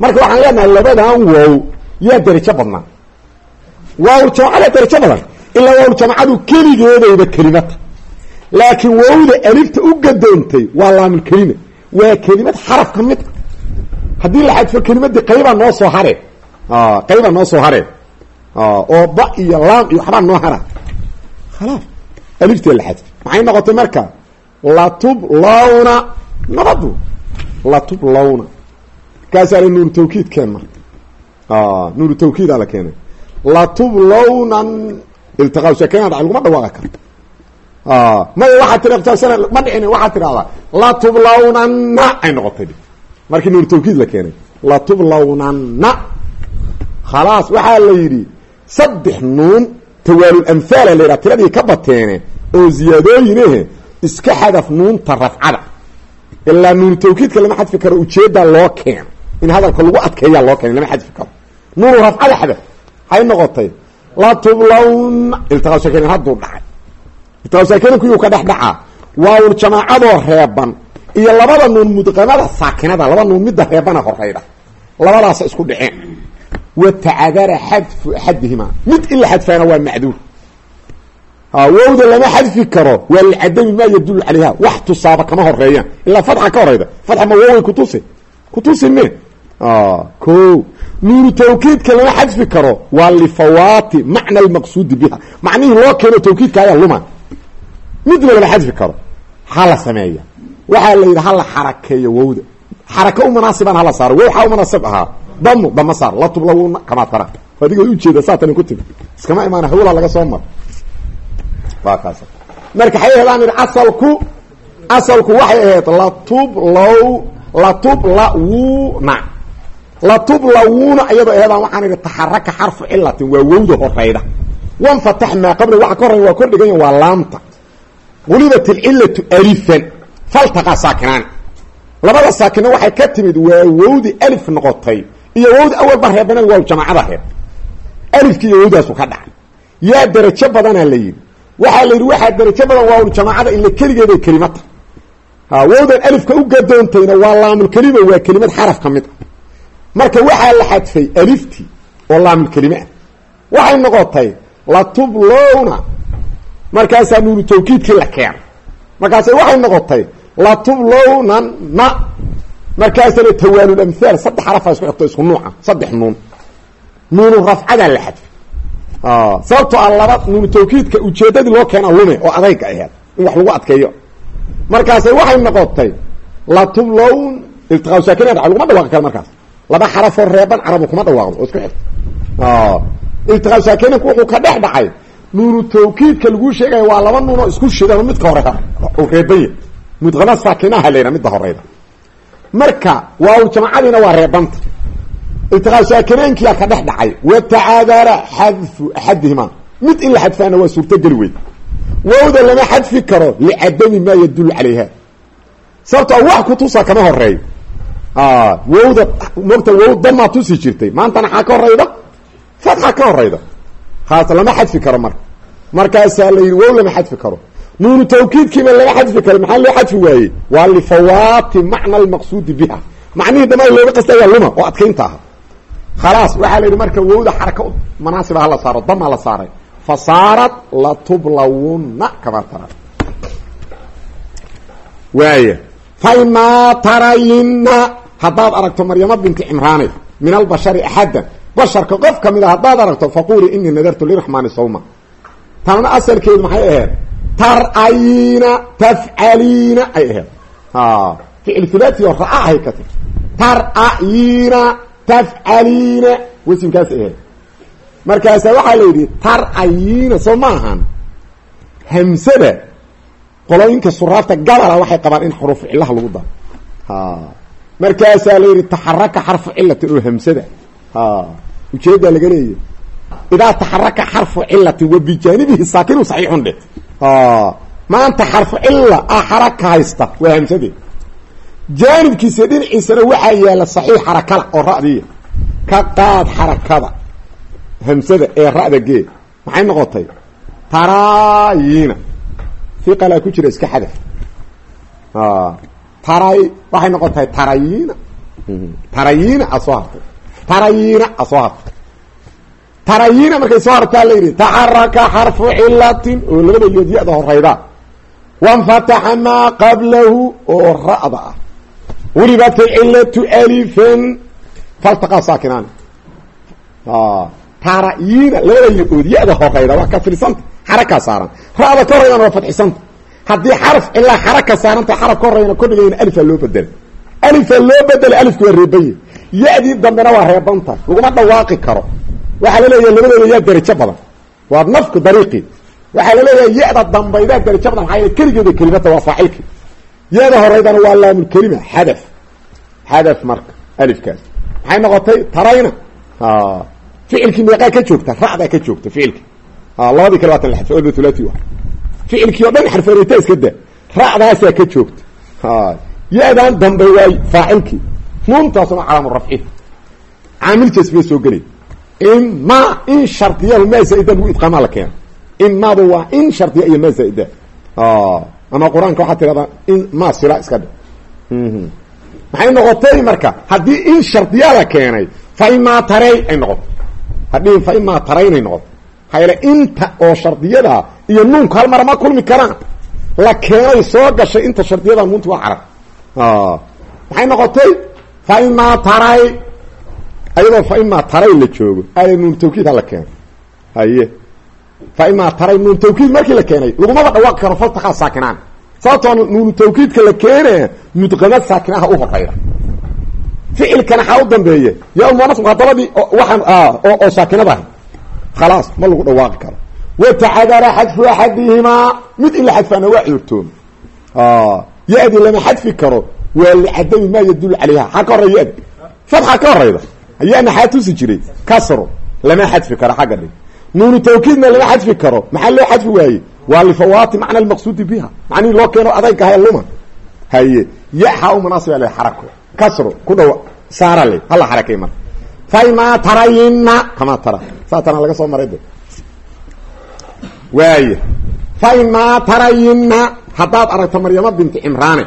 Speaker 1: Marka waxaan leenahay labadan wow yaa derajo badnaa. Waaw jamacada derajo badan. Ilaa waaw jamacadu keligeedayba kelimata laakiin wowda alifta u gadoontay waa laamul kelima waa kelimad xaraf ka mid haddii la xadfo kelimadii qaybaa noo soo hare qaybaa noo soo hare oo ba iyo laam iyo waxbaa noo hara khalaas aliftii la xadfay maxay noqotay marka? Latub lawna. Nabadu. Latub lawna. Kaasaa la nuuru tawkiid keen marka. Nuuru tawkiidaa la keenay. Latub lawnan. Iltiqaa shakeena dhac laguma dhawaaqa karo maya waxaa tiri ikhtaasana ma dhicin waxaa tidhahdaa latublawnan ay noqotay. Markii nuuru tawkiid la keenay latublawnan khalaas waxaa la yidhi saddex nuun tawaalul amhaala la yidhaha tiradii ka bateene oo ziyaadooyinehe iska xadaf nuunta rafcada. Ilaa nuunu tawkiidka lama xadfi karo u jeedaa loo keeno in hadalka lagu adkeeyaa loo keena lama xadfi karo. Nuunu rafcada xadaf hay noqotay latublawna iltiqaa shakenin hadduu dhacay kuyuu ka dhex dhacaa waawul jamaacadoo reeban iyo labada nuun mudqamada saakinada laba nuun midda reebana horeyda labadaasa isku dhaceen watacadara xadfu axadihima mid in la xadfaana waa macduur. Wowda lama xadfi karo waa licadami maa yadulu calayha. Wax tusaaba kama horeeyaan ilaa fadxa ka horeyda fadxa ma woway kutusi kutusi me? Ko nuuru tawkiidka lama xadfi karo waa lifawaati macna almaqsuudi biha. Macnihii loo keeno tawkiidka ayaa luma midna lama xadfi karo ha la sameeya waxaa la yidhi hala xarakeeyo wowda. Xaraka u munaasibaan hala saaro. Wow waxaa u munaasib ahaa damu dama saar latublawna kamaad tara adiga ujeeda saatani ku timi iskama imaana hawlaa laga soo mar. Waa kaas. Marka waxay ahaydaan idhi asalku asalku waxay ahayd latublaw latublawuna latublawuna iyadoo ahaydaan waxaan idhi taxaraka xarfu cilatin waa wowda horeyda wanfatax maa qabla waxa ka horey waa kor dhigan waa laamta qulibat ilcilatu alifan faltaqa saakinaan. Labada saakina waxay ka timid waa wowdi alif noqotay iyo wowdi awalba reebanada waaw jamaacada reeb. Alifki iyo wowdaasu ka dhacay. Yaa derajo badanaa la yidhi. Waxaa la yidhi waxaa derajo badan waawl jamaacada ila keligeeday kelimata ha wowdan alifka u gadoontayna waa laamulkelima waa kelimad xaraf ka mid a marka waxaa la xadfay aliftii oo laamulkelime ah. Waxay noqotay latublowna markaasaa nuunu tawkiidkii la keenay. Markaasa waxay noqotay latublownan na markaasana tawaalul amhaal saddex xarafaa isku xigto isku nuuca saddex nuun. Nuunu rafcadaa la xadfay. Sababtoo a laba nuunu tawkiidka ujeedadii loo keena lume oo adayga aheed in wax lagu adkeeyo. Markaasay waxay noqotay latublown iltiqaa saakina dha laguma dhawaaqi karo markaas. Laba xarafoo reeban carabu kuma dhawaaqdo oo isku xigto iltiqaa saakininku wuxuu ka dhex dhacay nuunu tawkiidka laguu sheegaya waa laba nuunoo isku shidan midka hore u reebanya mudqama saakinaha la yidhaha midda horeyda. Marka waaw jamacadiina waa reebanta. Iltiqaa saakineenkiyaa ka dhex dhacay. Watacaadara xadfu axadihima mid in la xadfaana waa suurtogeli weyd wowda lama xadfi karo licadami maa yadulu calayha. Sababtoo wax kutusa kama horeeyo wowda mogta wow damaa tusi jirtay. Maantana xaa ka horeyda fatxa ka horeyda khaas lama xadfi karo marka markaasaa la yidhi wow lama xadfi karo. Nuunu tawkiidkiiba lama xadfi karo maxaa loo xadfi waayey? Waa lifawaati macna almaqsuudi biha. Macnihii dhamaan looga qastaya luma oo adkaynta aha. Khalaas waxaa la yidhi marka wowda xaraka manaasiba hala saaro damaa la saaray. Fa saarat latublawunna kamaa tara waaya faimaa tarayinna haddaad aragto maryamo binti cimraane min albashari axaddan basharka qof ka mid a haddaad aragto faqulii inii nadartu liraxmaani sawma. Tanna asalkeedu maxay ahayd tar'ayiina tafcaliina ay ahayd ficil hulaati oo ra'a ahay ka tir tar'ayiina tafcaliina wesinkaas ahayd markaasa waxaa la yidhi tar'ayiina soo ma ahan. Hamsada qolooyinka suraafta gabala waxay qabaan in xuruuf cilaha lagu daro. Markaasaa la yidhi taxaraka xarfu cilatin oo u jeedaa laga leeya idaa taxaraka xarfu cilatin wa bijaanibihi saakinu saxiixun dhe maanta xarfu cila ah xaraka haysta waa hamsadee. Jaanibkiisa dhinaciisana waxaa yaalla saxiix xarakala oo ra'diya ka qaad xarakada hamsada ee ra'da gee. Maxay noqotay? Taraayiina. Fiqalaa ku jira iska xadaf. Taray waxay noqotay tarayiina tarayiina a soo hartay tarayiina a soo hartay markay soo hartaa la yidhi taxaraka xarfu cilatin oo labada yood ya-da horayda. Wanfataxa maa qablahu oo ra'da ah. Wuribat cilatu alifan. Faltaqaa saakinaani tarayiina labada yood ya-da horayda waa ka firsanta xarakaa saaran. Ra'da ka horaydana waa fadxisanta haddii xaraf ilaa xaraka saaranta xaraf ka horayna kodhigayna alifaa loo bedelay alifaa loo bedelay alifku waa reebanye ya-dii dambena waa reebanta. Laguma dhawaaqi karo. Waxaa la leeyahay labadooda yaa derajo badan. Waa nafku dariiqii waxaa la leeyahay ya-da dambaydaa derajo badan. Maxaa keligeeda kelimada waa faacilki ya-da horeydana waa laamulkelima xadaf. Xadaf marka. Alifkaas. Maxay noqotay? Tarayna. Ficilkii meeqaa ka joogta. Ra'daa ka joogta ficilki labadii kale waatan la xadfay olba thulaati wa ficilkii o dhan xarfareyta iska da ra'daasaa ka joogta. Ya-dan dambe waay faacilkii nuuntaasuna calaamu rafci. Caamiljaas bay soo gelay. Ima in shardiyahu maa zaa-ida lagu idqaamaa la keena imaadu waa in shardiya iyo maa zaa-ida. Ama qur'aanka waxaa tirahdaa in maa sila iska dhe maxay noqotay marka? Haddii in shardiya la keenay fa taray ay noqoto hadhihin fa imaa taraynay noqoto hayle inta oo shardiyada iyo nuunku hal mara ma kulmi karaan. La keenay soo gashay inta shardiyada nuunta waa carab. Maxay noqotay fa imaa taray ayadoo fa imaa taray la joogo aaya nuun tawkiid hala keeno haye fa imaa taray nuun tawkiid markii la keenay lagumaba dhawaaqi karo faltakaa saakinaan sababtoo nuunu tawkiidka la keenaya mudqamad saakinaha u horayda ficilkana xaa u dambeeye yaa muanasku hadabadii waxaan oo saakinada ahay khalaas ma lagu dhawaaqi karo watacadara xadfu axadihimaa mid in la xadfaana waa cudurtoon ya-di lama xadfi karo waa licadami maa yadulu calayha. Xaa ka horreya ya-di fatxa ka horayda ayaa maxaa tusi jiray. Kasro lama xadfi karo xagga dhig nuunu tawkiidna lama xadfi karo. Maxaa loo xadfi waaye waa lifawaati macna almaqsuudi biha. Macnihii loo keeno adaygahay luma. Haye ya-xaa u munaasiba le xarako kasro ku dhawa saara le. Hala xarakay marka faimaa tarayinna kamaa tara. Saatana laga soo maray de. Waaya cimraane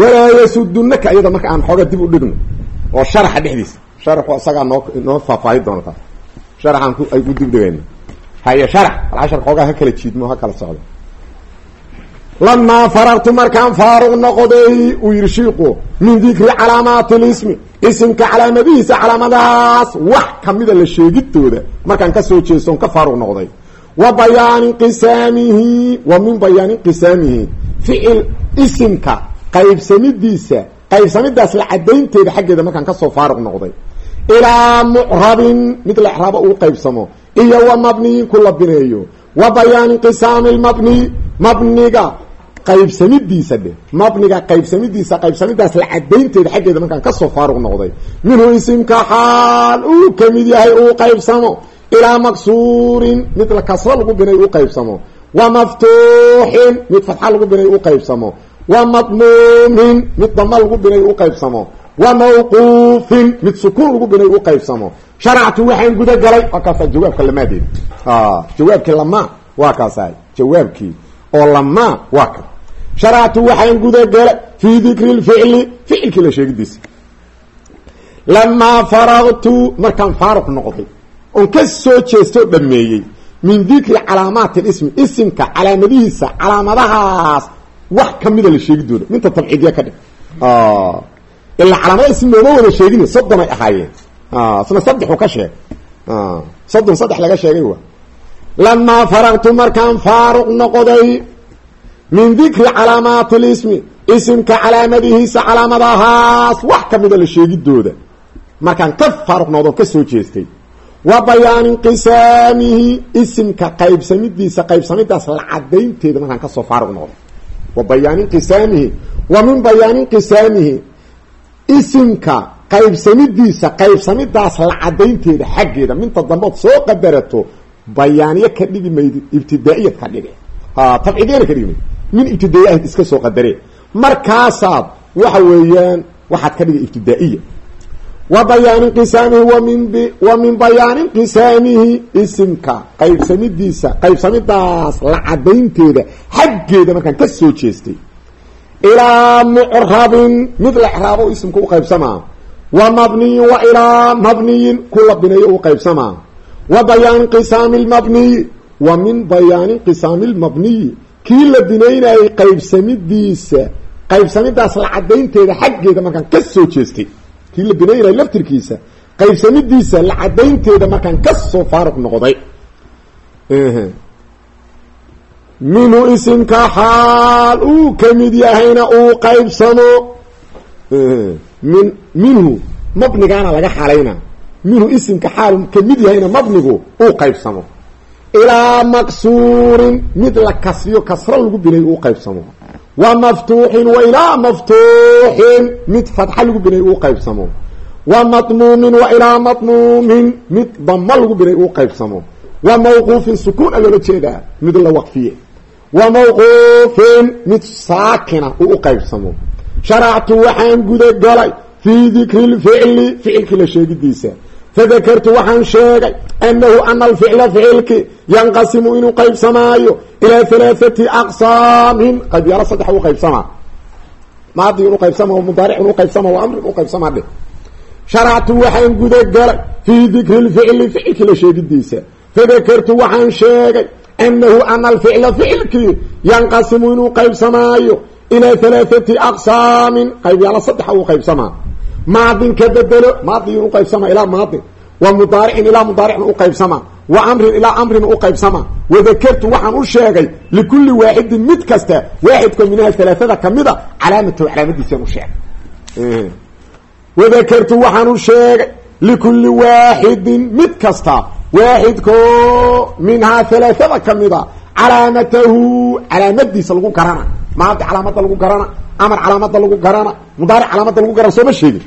Speaker 1: walaa yasudunaka iyada marka aan xooga dib u dhigno oo sharaxa dhexdiisa. Sharaxu isagaa noo noo faahfaahi doonta. Sharaxaan ku ay ku dibdhigayna haye sharax. Alcashar xoogaa ha kala jiidmo ha kala socdo. Lamaa faragtu markaan faaruq noqday uu yidhi shiiku min dikri calaamaati lismi isimka calaamadihiisa calaamadahaas wax kamida la sheegidooda markaan ka soo jeestoon ka faaruq noqday. Wa bayaani inqisaamihi wa min bayaani inqisaamihi ficil isimka qaybsamidiisa qaybsamidaas la cadaynteeda xaggeeda markaan ka soo faaruq noqday. Ilaa mucrabin mid la ecraabo uu qaybsamo iyo wa mabniyin ku la bineeyo wa bayaani inqisaami lmabni mabniga qaybsamidiisa dhe. Mabniga qaybsamidiisa qaybsamidaas la cadaynteeda xaggeeda markaan ka soo faaruq noqday. Minhu isimka xaal uu ka mid yahay uu qaybsamo. Ilaa maksuurin mid la kasro lagu binay u qaybsamo. Wa maftuuxin mid fatxa lagu binay u qaybsamo wa madmuumin mid dama lagu binay u qaybsamo. Wa mawquufin mid sukuun lagu binay u qaybsamo. Sharactu waxaan guda galay. Waa kaasaa jawaabka lamaadeed jawaabkii lamaa waa kaasa jawaabkii oo lamaa waa ka. Sharactu waxaan guda galay fii dikri lficli ficilkii la sheegidiisa lamaa faraqtu markaan faaruq noqday oon ka soo jeestoo dhameeyey min dikri calaamaati lismi isimka calaamadihiisa calaamadahaas wax kamida la sheegidooda minta tabciidya ka dhig. Ilaa calaamada ism looma wada sheegin soddon ay ahaayeen. Isna saddexu ka sheeg soddon saddex laga sheegay wa lamaa faraqtu markaan faaruq noqday min dikri calaamaati lismi isimka calaamadihiisa calaamadahaas wax kamida la sheegidooda markaan ka faaruq noqdo ka soo jeestay. Wa bayaani inqisaamihi isimka qaybsamidiisa qaybsamidaas la cadaynteeda markaan ka soo faaruq noqdo wa bayaani inqisaamihi wa min bayaani inqisaamihi isimka qaybsamidiisa qaybsamidaas la cadaynteeda xaggeeda minta dambood soo qadarato bayaaniye ka dhigi mayd ibtidaa-iyad ka dhige. Tabcidiyana ka dhigi mayd min ibtidaaiya iska soo qadaree markaasaad waxa weeyaan waxaad ka dhigay ibtidaa-iya wa bayaani inqisaamihi wamin wa min bayaani inqisaamihi isimka qaybsamidiisa qaybsamidaas la cadaynteeda xaggeeda markaan ka soo jeestay ilaa mucrabin mid la craabo isimka u qaybsamaa wa mabniyin wa ilaa mabniyin ku la bineeyo u qaybsamaa wa bayaani inqisaami lmabniyi wa min bayaani inqisaami lmabniyi kii la binaynayay qaybsamidiisa qaybsamidaas la cadaynteeda xaggeeda markaan ka jeestay kii la binaynaya laftirkiisa qaybsamidiisa la cadaynteeda markaan ka soo faaruq noqday. Minhu isimka xaal uu ka mid yahayna uu qaybsamo. Min minhu mabnigaana laga xalayna. Minhu isimka xaal ka mid yahayna mabnigu uu qaybsamo. Ilaa maksuurin mid la kasriyo kasro lagu binay uu qaybsamo wa maftuuxin wa ilaa maftuuxin mid fatxa lagu binay uu qaybsamo. Wa madmuumin wa ilaa madmuumin mid dama lagu binay uu qaybsamo. Wa mawquufin sukuun a loola jeedaa. Mid la waqfiye. Wa mawquufin mid saakina uu u qaybsamo. Sharactu waxaan gudagalay dikri lficli ficilkii la sheegidiisa fadakartu waxaan sheegay anahu ana alficla ficilki yanqasimu inuu qaybsamaayo ilaa halaaثati aqsaamin qaybyaalo saddex u qaybsamaa maadi inu qaybsama mudaaric inu qaybsama wa amrin u qaybsamaa dheh sharactu waxaan gudagalay fii dikri lficli ficilkii la sheegidiisa fadakartu waxaan sheegay anahu ana alficla ficilkii yanqasimu inuu qaybsamaayo ilaa halaaثati aqsaamin qaybyaalo saddexa u qaybsamaa maadin ka bedelo maadiin uqaybsama ilaa maadin wa mudaaricin ilaa mudaaricin uqaybsama wa amrin ilaa amrin uqaybsama wadakertu waxaan u sheegay likulli waaxidin mid kasta waaxidkoo minaha halaaada kamida calaamatahu calaamadiisaan u sheegay. Wadakertu waxaan u sheegay likulli waaxidin mid kasta waaxidkoo minhaa halaaada kamida calaamatahu calaamadiisa lagu garana. Maadi calaamada lagu garana amar calaamada lagu garana mudaaric calaamada lagu garana sooma sheegin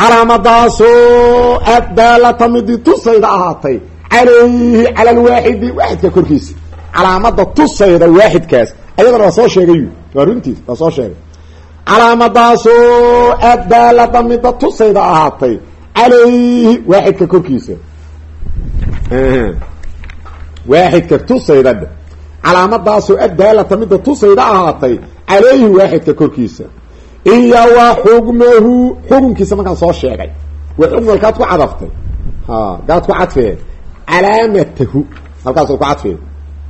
Speaker 1: calaamadaasoo addaalata midii tusayda ahaatay. Calayhi cala lwaaxidi waaxidka korkiisa. Calaamada tusayda waaxidkaas ayadana waa soo sheegay waa runtiis waa soo sheegay. Calaamadaasoo addaalata mida tusayda ahaatay. Calayhi waaxidka korkiisa. Waaxidka tusayda calaamadaasoo addaalata mida tusayda ahaatay. Calayhi waaxidka korkiisa iyo wa xugmahu xukunkiisa markaan soo sheegay wa xukm halkaad ku cadaftay gaad ku cadfee calaamatahu halkaasoo ku cadfee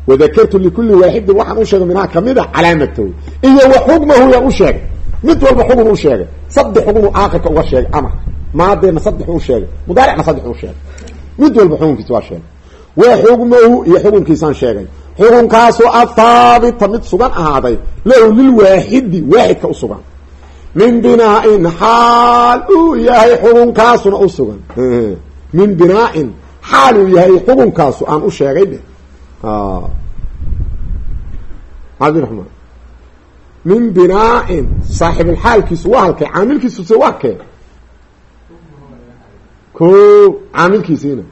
Speaker 1: wadakartu likulli waaxidin waxaan u sheegay minhaa kamida calaamatahu iyo wa xukmahu yaan u mid walba xugun u sheegay saddex xugun aakhirka uga sheegay amar maadeena saddex u sheegay mudaaricna saddex u mid walba xukunkiisa waa sheegay wa xukmahu iyo xukunkiisaan sheegay xukunkaasoo athaabita mid sugan ahaaday lahu lilwaaxidi waaxidka u sugan min binaain xaal uu yahay xukunkaasuna u sugan. *laughs* Min binaain xaal uu yahay xukunkaasu aan u sheegay dhe cabdiraxmaan min binaain saaxibulxaalkiisu waa halkay caamilkiisuse waa kee? Ko caamilkiisiina.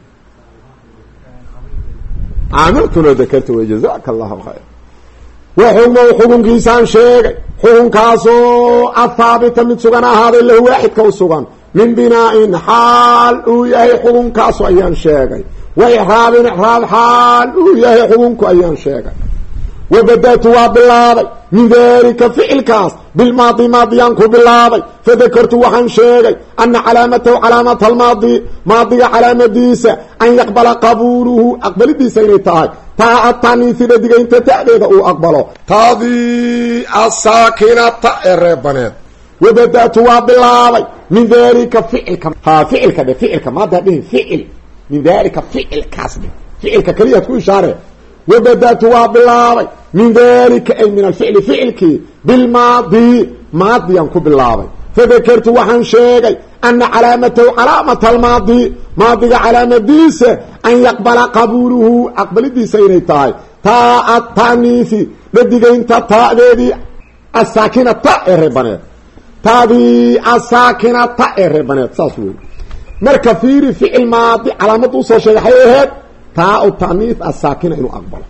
Speaker 1: Caamilkuna dakarta way jazaka allahu khayr wa xukmahu xukunkiisaan sheegay xukunkaasoo athaabita mid sugan ahaaday lahu waaxidka u sugan. Min binaa-in xaal uu yahay xukunkaasu ayaan sheegay. Wa icraabin icraab xaal uu yahay xukunku ayaan sheegay. Wabadatu waa bilaabay. Min dalika ficilkaas bilmaadi maadiyaan ku bilaabay. Fadakartu waxaan sheegay ana calaamatahu calaamata almaadi maadiga calaamadiisa an yaqbala qabuuluhu aqbalidiisa inay tahay taa ataniisi dhadigaynta ta'deeda uu aqbalo. Taadii asaakinata ee reebaneed wabadatu waa bilaabay min dalika ficilka ha ficilka dhe ficilka maada dhihin ficil. Min dalika ficilkaas dhe ficilka keliyaad ku ishaare. Wabadatu waa bilaabay min dalika ay min alficli ficilkii bilmaadi maadiyan ku bilaabay. Fadakartu waxaan sheegay ana calaamatahu calaamata almaadi maadiga calaamadiisa an yaqbala qabuuluhu aqbalidiisa inay tahay taa ataniisi dhadigaynta taadeedii asaakinata ee reebaneed taadii asaakinata ee reebaneed saas wey marka fiiri ficil maadi calaamada u soo sheegay waxay aheyd taa u taniis asaakina inuu aqbalo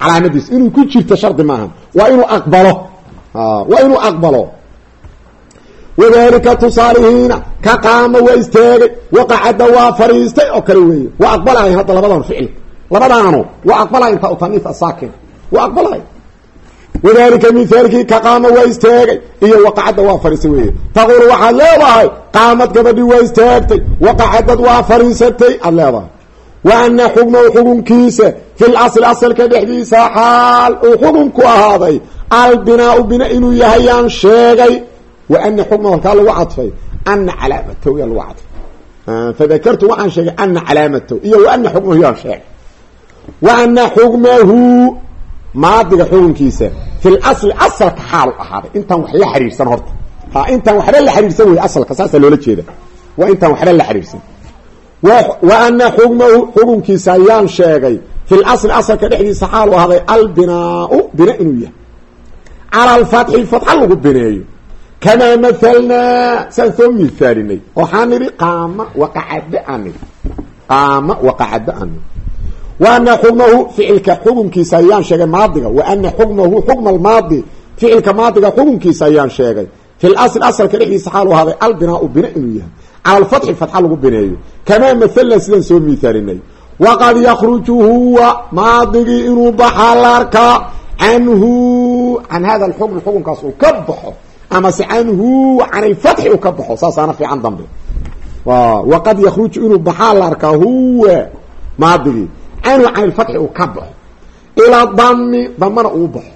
Speaker 1: calaamadiis inuu ku jirto shardi maaha waa inuu aqbalo waa inuu aqbalo wadalika tusaalihiina ka qaama waa istaagay waqacada waa fariistay oo kale weeye waa aqbalahayn hadda labadan ficil labadaano waa aqbalahayn taa u taniis asaakin waa aqbalahay wadalika mithaalkii ka qaama waa istaagay iyo waqacadda waa fariistay weeye taqulu waxaad leedahay qaamad gabadhii waa istaagtay waqacadad waa fariisatay aad leedahay wa ana xukmahu xukunkiisa fi lasli asalka dhexdiisa xaal uu xukunku ahaaday albinaau bina inuu yahay sheegay wa ana xukmahu halkaa lagu cadfay ana calaamatahu yaa lagu cadfay fadakartu waxaan sheegay ana calaamatahu iyo wa ana xukmahu yaan sheegay wa ana xukmahu maadiga xukunkiisa fi lasli asalka xaalu ahaaday intaan wax la xiriirsan horta ha intaan waxba la xiriirsan wey asalka saasaa loola jeeda waa intaan waxba la xiriirsan wa ana xukmahu xukunkiisa ayaan sheegay fi lasli asalka dhexdiisa xaalu ahaaday albinaau bina inuu yahay cala alfatxi lagu bineeyo kamaa mahalnaa saan soo mihaalinay waxaan nidhi qaama waqacadde aan nidhi qaama waqacadde aan nidhi wa ana xukmahu ficilka xukunkiisa ayaan sheegay maadiga wa ana xukmahu xukma almaadi ficilka maadiga xukunkiisa ayaan sheegay fi lasl asalka dhexdiisa xaalu ahaaday albinaau bina inuu yahay cala alfatxi fatxa lagu bineeyo kamaa mahalnaa sidaan soo mihaalinay waqad yakruju huwa maadigii inuu baxaa la arkaa canhu can hada alxukm xukunkaas uu ka baxo amase canhu can ilfatxi uu ka baxo saasaana fiican dambe. Waqad yakruju inuu baxaa la arkaa huwa maadigii canhu can ilfatxi uu ka baxo. Ilaa dami damana uu baxo.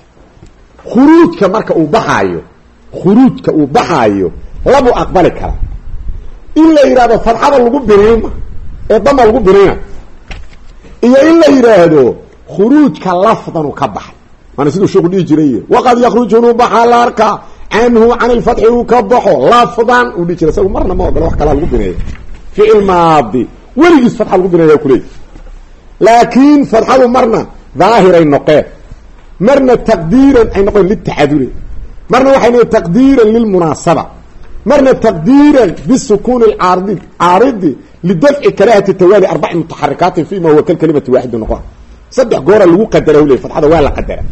Speaker 1: Khuruujka marka uu baxaayo khuruujka uu baxaayo labuu aqbali kara. In la yidhahdo fadxada lagu binayma ee dama lagu binayna. Iyo in la yidhaahdo khuruujka lafdanu ka baxay. Waana siduu sheeku dhihi inuu baxaa la canhu can ilfatxi uu ka baxo lafdan uu dhihi jiray. Isagu marna ma ogolo wax kalaa lagu bineeya ficil maadi. Weligiis fatxa lagu bineeya kuleey laakiin fadxadu marna daahiray noqeen. Marna taqdiiran ay noqeen litacaduri marna waxay noqeen taqdiiran lilmunaasaba. Marna taqdiiran bisukuuni caaridi caaridi lidafci karaahati tawaali arbaci mutaxarikaatin fima huwa kalkalimati waaxidi noqon. Saddex goora lagu qadara le fadxada waa la qadara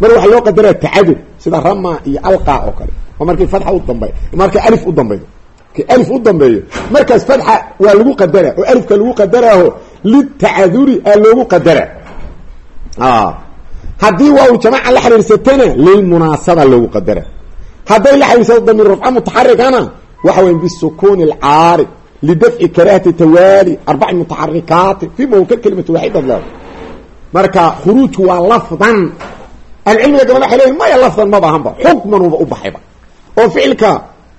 Speaker 1: mar waxaa loo qadaraa tacadur sida rama iyo alqa oo kale. Oo markii fatxa u dambey markay alif u dambaydo markii alif u dambeeyo markaas fatxa waa lagu qadara oo alifka lagu qadaraaho litacaduri aa loogu qadara. Haddii waa u jamaaca la xiriirsatana lilmunaasaba loogu qadara. Hadday la xiriirsato damiir rafca mutaxarikana waxa weya bisukuni alcaari lidafci karaahati tawaali arbaci mutaxarikaati fi mawka kalimati waaxidad leeda marka khuruujku waa lafdan alcilmiga gabal waxay leeyiin maya lafdan maba ahanba xukmanuba u baxayba. Oo ficilka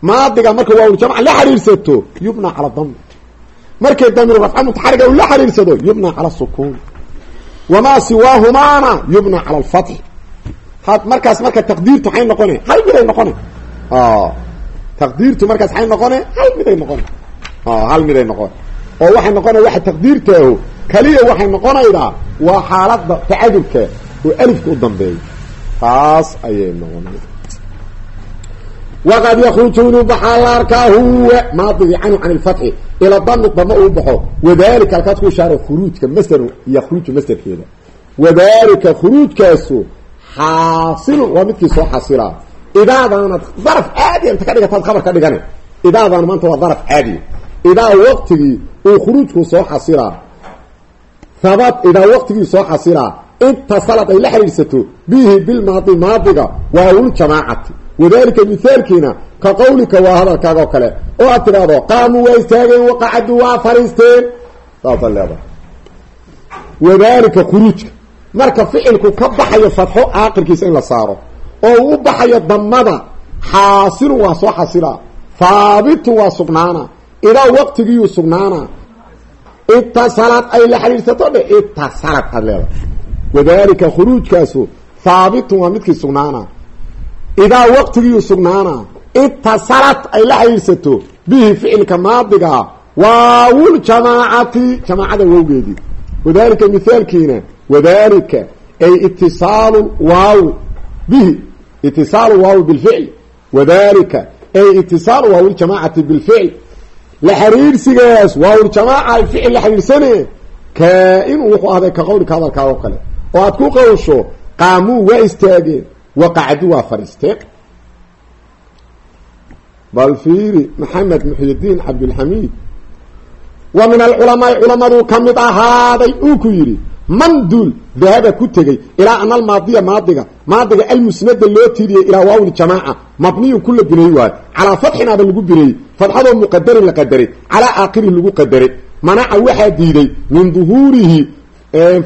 Speaker 1: maadiga marka waa jamca la xiriirsato yubna cala dami markay damiir rafca mutaxariga u la xiriirsado yubna cala sukuun wamaa siwaahumaana yubna cala alfatxi had markaas marka taqdiirtu maxay noqone hal miday noqone taqdiirtu markaas maxay noqone hal miday noqone hal miday noqone oo waxay noqona waxa taqdiirtaahu kaliya waxay noqonaydaa waa xaalada tacadurka oo alifka u dambeeyo taas ayay noqonay. Waqad yakruju inuu baxaa la arkaa huwa maadigi canhu ila dami dama uu baxo. Wadalika halkaad ku ishaara khuruujka masder yakruju masderkeeda wadalika khuruujkaasu xaasilun waa midkii soo xasilaa idaadaana daraf caadiya inta ka dhigataad khabar ka dhigana idaadaana maanta waa daraf caadiya idaa waqtigii uu khuruujku soo xasilaa habat idaa waqtigii soo xasilaa intasalad ay la xidhiidhsato bihi bilmaadi maadiga waawuljamaacati wadalika mithaalkiina ka qawlika waa hadalkaaga oo kale oo aad tidhaahdo qaamuu waa istaageen waqacaduu waa fariisteen saasaad leedahay. Wadalika khuruujka. Marka ficilku ka baxayo fatxo aakirkiisa in la saaro oo uu u baxayo damada xaasilun waa soo xasilaa haabitun waa sugnaana idaa waqtigiiyuu sugnaana itasalad ay la xidhiidhsato dhe itasalad aad leedahay wadalika khuruujkaasu haabitun waa midkii sugnaana idaa waqtigiiu sugnaana itasalad ay la xidhiidhsato bihi ficilka maadiga waawuljamaacati jamaacada wowgeedii wadalika mithaalkiina wadalika ay itisaalu waawi bihi itisaalu waawi bilficl wadalika ay itisaalu waawiljamaacati bilficl la xiriirsigaas waawuljamaaca ay ficil la xiriirsane kaa-inu wuxuu ahday ka qawlika hadalkaa oo kale oo aad ku qawsho qaamuu waa istaageen waqacdu waa fadhiisteen bal fiiri maxamed muxyidiin cabdilxamiid wa min alculamaai culamaduu ka mid ahaaday uu ku yidhi man duul dahaba ku tegey ilaa ana almaadiya maadiga maadiga almusnada loo tiiriyey ilaa waawil jamaaca mabniyun ku la bineey waayo calaa fatxinaaba lagu bineeyey fadxadoo muqadarin la qadaray calaa aakirihi lagu qadaray. Manaca waxaa diiday min duhuurihi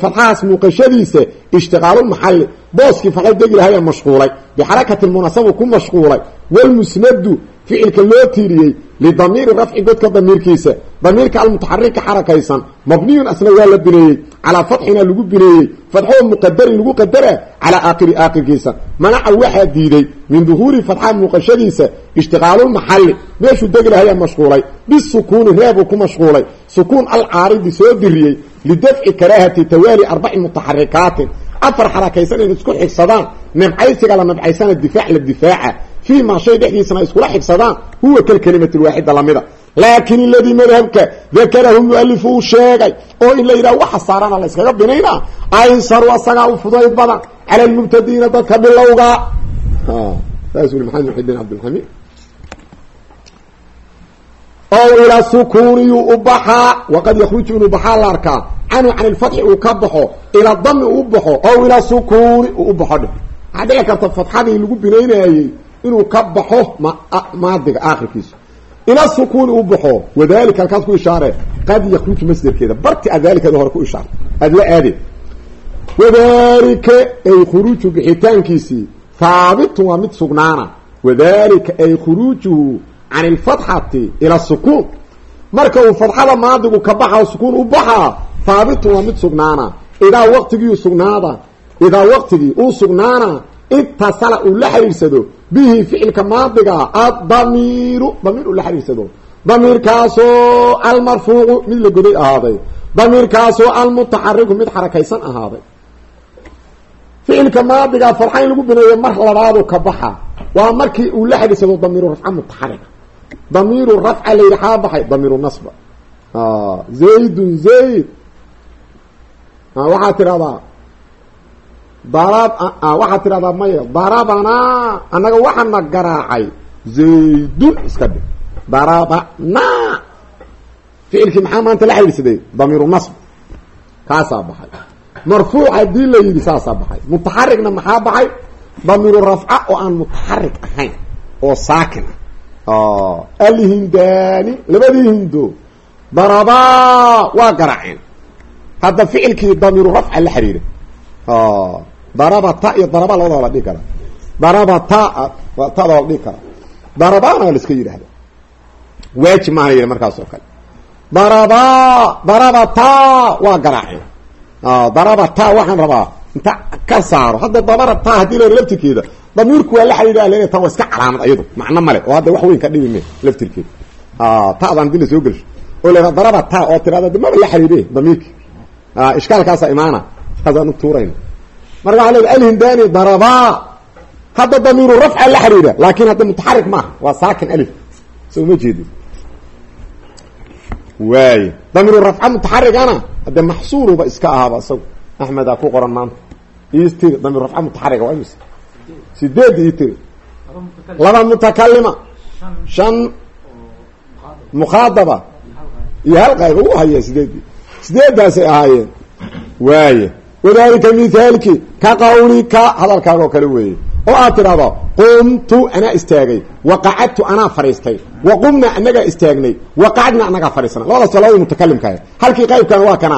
Speaker 1: fadxahaas muuqashadiisa ishtiqaalulmaxalli booskii fadxa degi lahaya mashquulay. Bixarakati munasabu ku mashquulay. Walmusnadu ficilka loo tiiriyey lidamiiri rafci godka damiirkiisa. Damiirka almutaxarika xarakaysan. Mabniyun asna waa la bineeyey calaa fatxina lagu bineeyey fatxoo muqadarin lagu qadara calaa aakiri aakirkiisa manaca waxaa diiday min duhuuri fatxa muuqashadiisa ishtiqaalulmaxalli meeshuu degi lahayaa mashquulay. Bisukuuni reebuu ku mashquulay. Sukuun alcaaridi soo diriyey lidafci karaahati tawaali arbaci mutaxarikaatin afar xarakaysan in isku xigsadaan nabcaysiga la nabcaysana difaac la difaaca fii maa shay dhexdiisana iskula xigsadaan huwa kalkelimati lwaaxida lamida laakin iladii madhabka dakarahu mualifu uu sheegay oo in la yidhaha waxa saarana la yskaga binaynaa aysaru asagaa u fudayd badan cala lmubtadiina dadka bilowga saas uli ow ilaa sukuuniyuu u baxaa waqad yakruju inuu baxaa la arkaa. Canhu can ilfatxi uu ka baxo ilaa dami uu baxo ow ilaa sukuuni uu u baxo dhe waxaa dhici karta fatxadii lagu binaynayey inuu ka baxo maadiga aakhirkiisu. Ila sukuuni u baxo wadalika halkaas ku ishaare qad yakruju masderkeeda. Barti aad daalikada hore ku ishaarta aada la aadee wadalika ay khuruuju bixitaankiisii haabitun waa mid sugnaana. Wadalika ay khuruujuhu can ilfatxati ila sukuun marka uu fatxada maadigu ka baxa sukuun u baxaa haabitun waa mid sugnaana. Idaa waqtigii sugnaada idaa waqtigii uu sugnaana itasala uu la xiriirsado bihi ficilka maadiga addamiiru damiir uu la xiriirsado. Damiirkaasoo almarfuucu mid la goday ahaaday. Damiirkaasoo almutaxariku mid xarakaysan ahaaday. Ficilka maadiga farxa in lagu bineeyo mar labaadu ka baxa. Waa markii uu la xiriirsado damiiru rafca mutaxarika damiiru rafca la yidhi xaa baxay damiiru nasba. Zaydun zayd. Waxaa tidhahdaa darab waxaad tidhahdaa maya darabanaa annaga waxaana garaacay zaydun iska dhig. Darabanaa ficilkii maxaa maanta la xiriirsaday damiiru nasb. Kaasaa baxay. Marfuuc haddii la yidhi saasaa baxay. Mutaxarigna maxaa baxay? Damiiru rafca oo aan mutaxarig ahayn oo saakin ah alhindaani labadii hindo darabaa waa garaaceen hadda ficilkii damiiru rafca la xiriiray darabata iyo daraba labada waa la dhihi kara darabata tada la dhihi kara darabana la iska yidhahda waajib maana yidhi markaas oo kale daraba darabata waa garaaceen darabata waxaan rabaa inta ka saaro hadda dabarata haddii la laftirkeeda damiirku waa la xiriira le tan waa iska calaamad ayado macno male oo hadda wax weyn ka dhimi me laftirkeeda ta'dan haddii la soo gelsho oo la darabata oo tirada maba la xiriire damiirki. Ishkaalkaasa imaana. Saasaan u tuurayna marka waa leeda alhindani darabaa hadda damiiru rafca la xiriira laakin hadda mutaxarik maaha. Waa saakin alif. So uma jeedin waay. Damiiru rafca mutaxarigana hadde maxsuuluba iska ahaaba isagu axmedaa ku qoran maanta. Ii tiri damiir rafca mutaxariga waa imise sideed ii tiri. Laba mutakalima. Shan mukhaadaba. Iyo hal qayb u haya sideedii. Sideedaasay ahaayeen. Waaya wadalika mithaalki ka qawlika hadalkaagoo kale weeye. Oo aad tidhahdo qumtu anaa istaagay. Waqacadtu anaa fadhiistay. Wa qumna anagaa istaagnay. Waqacadna anagaa fadhiisnay labadaas waa labadii mutakalimkaah halkii qaybkana waa kana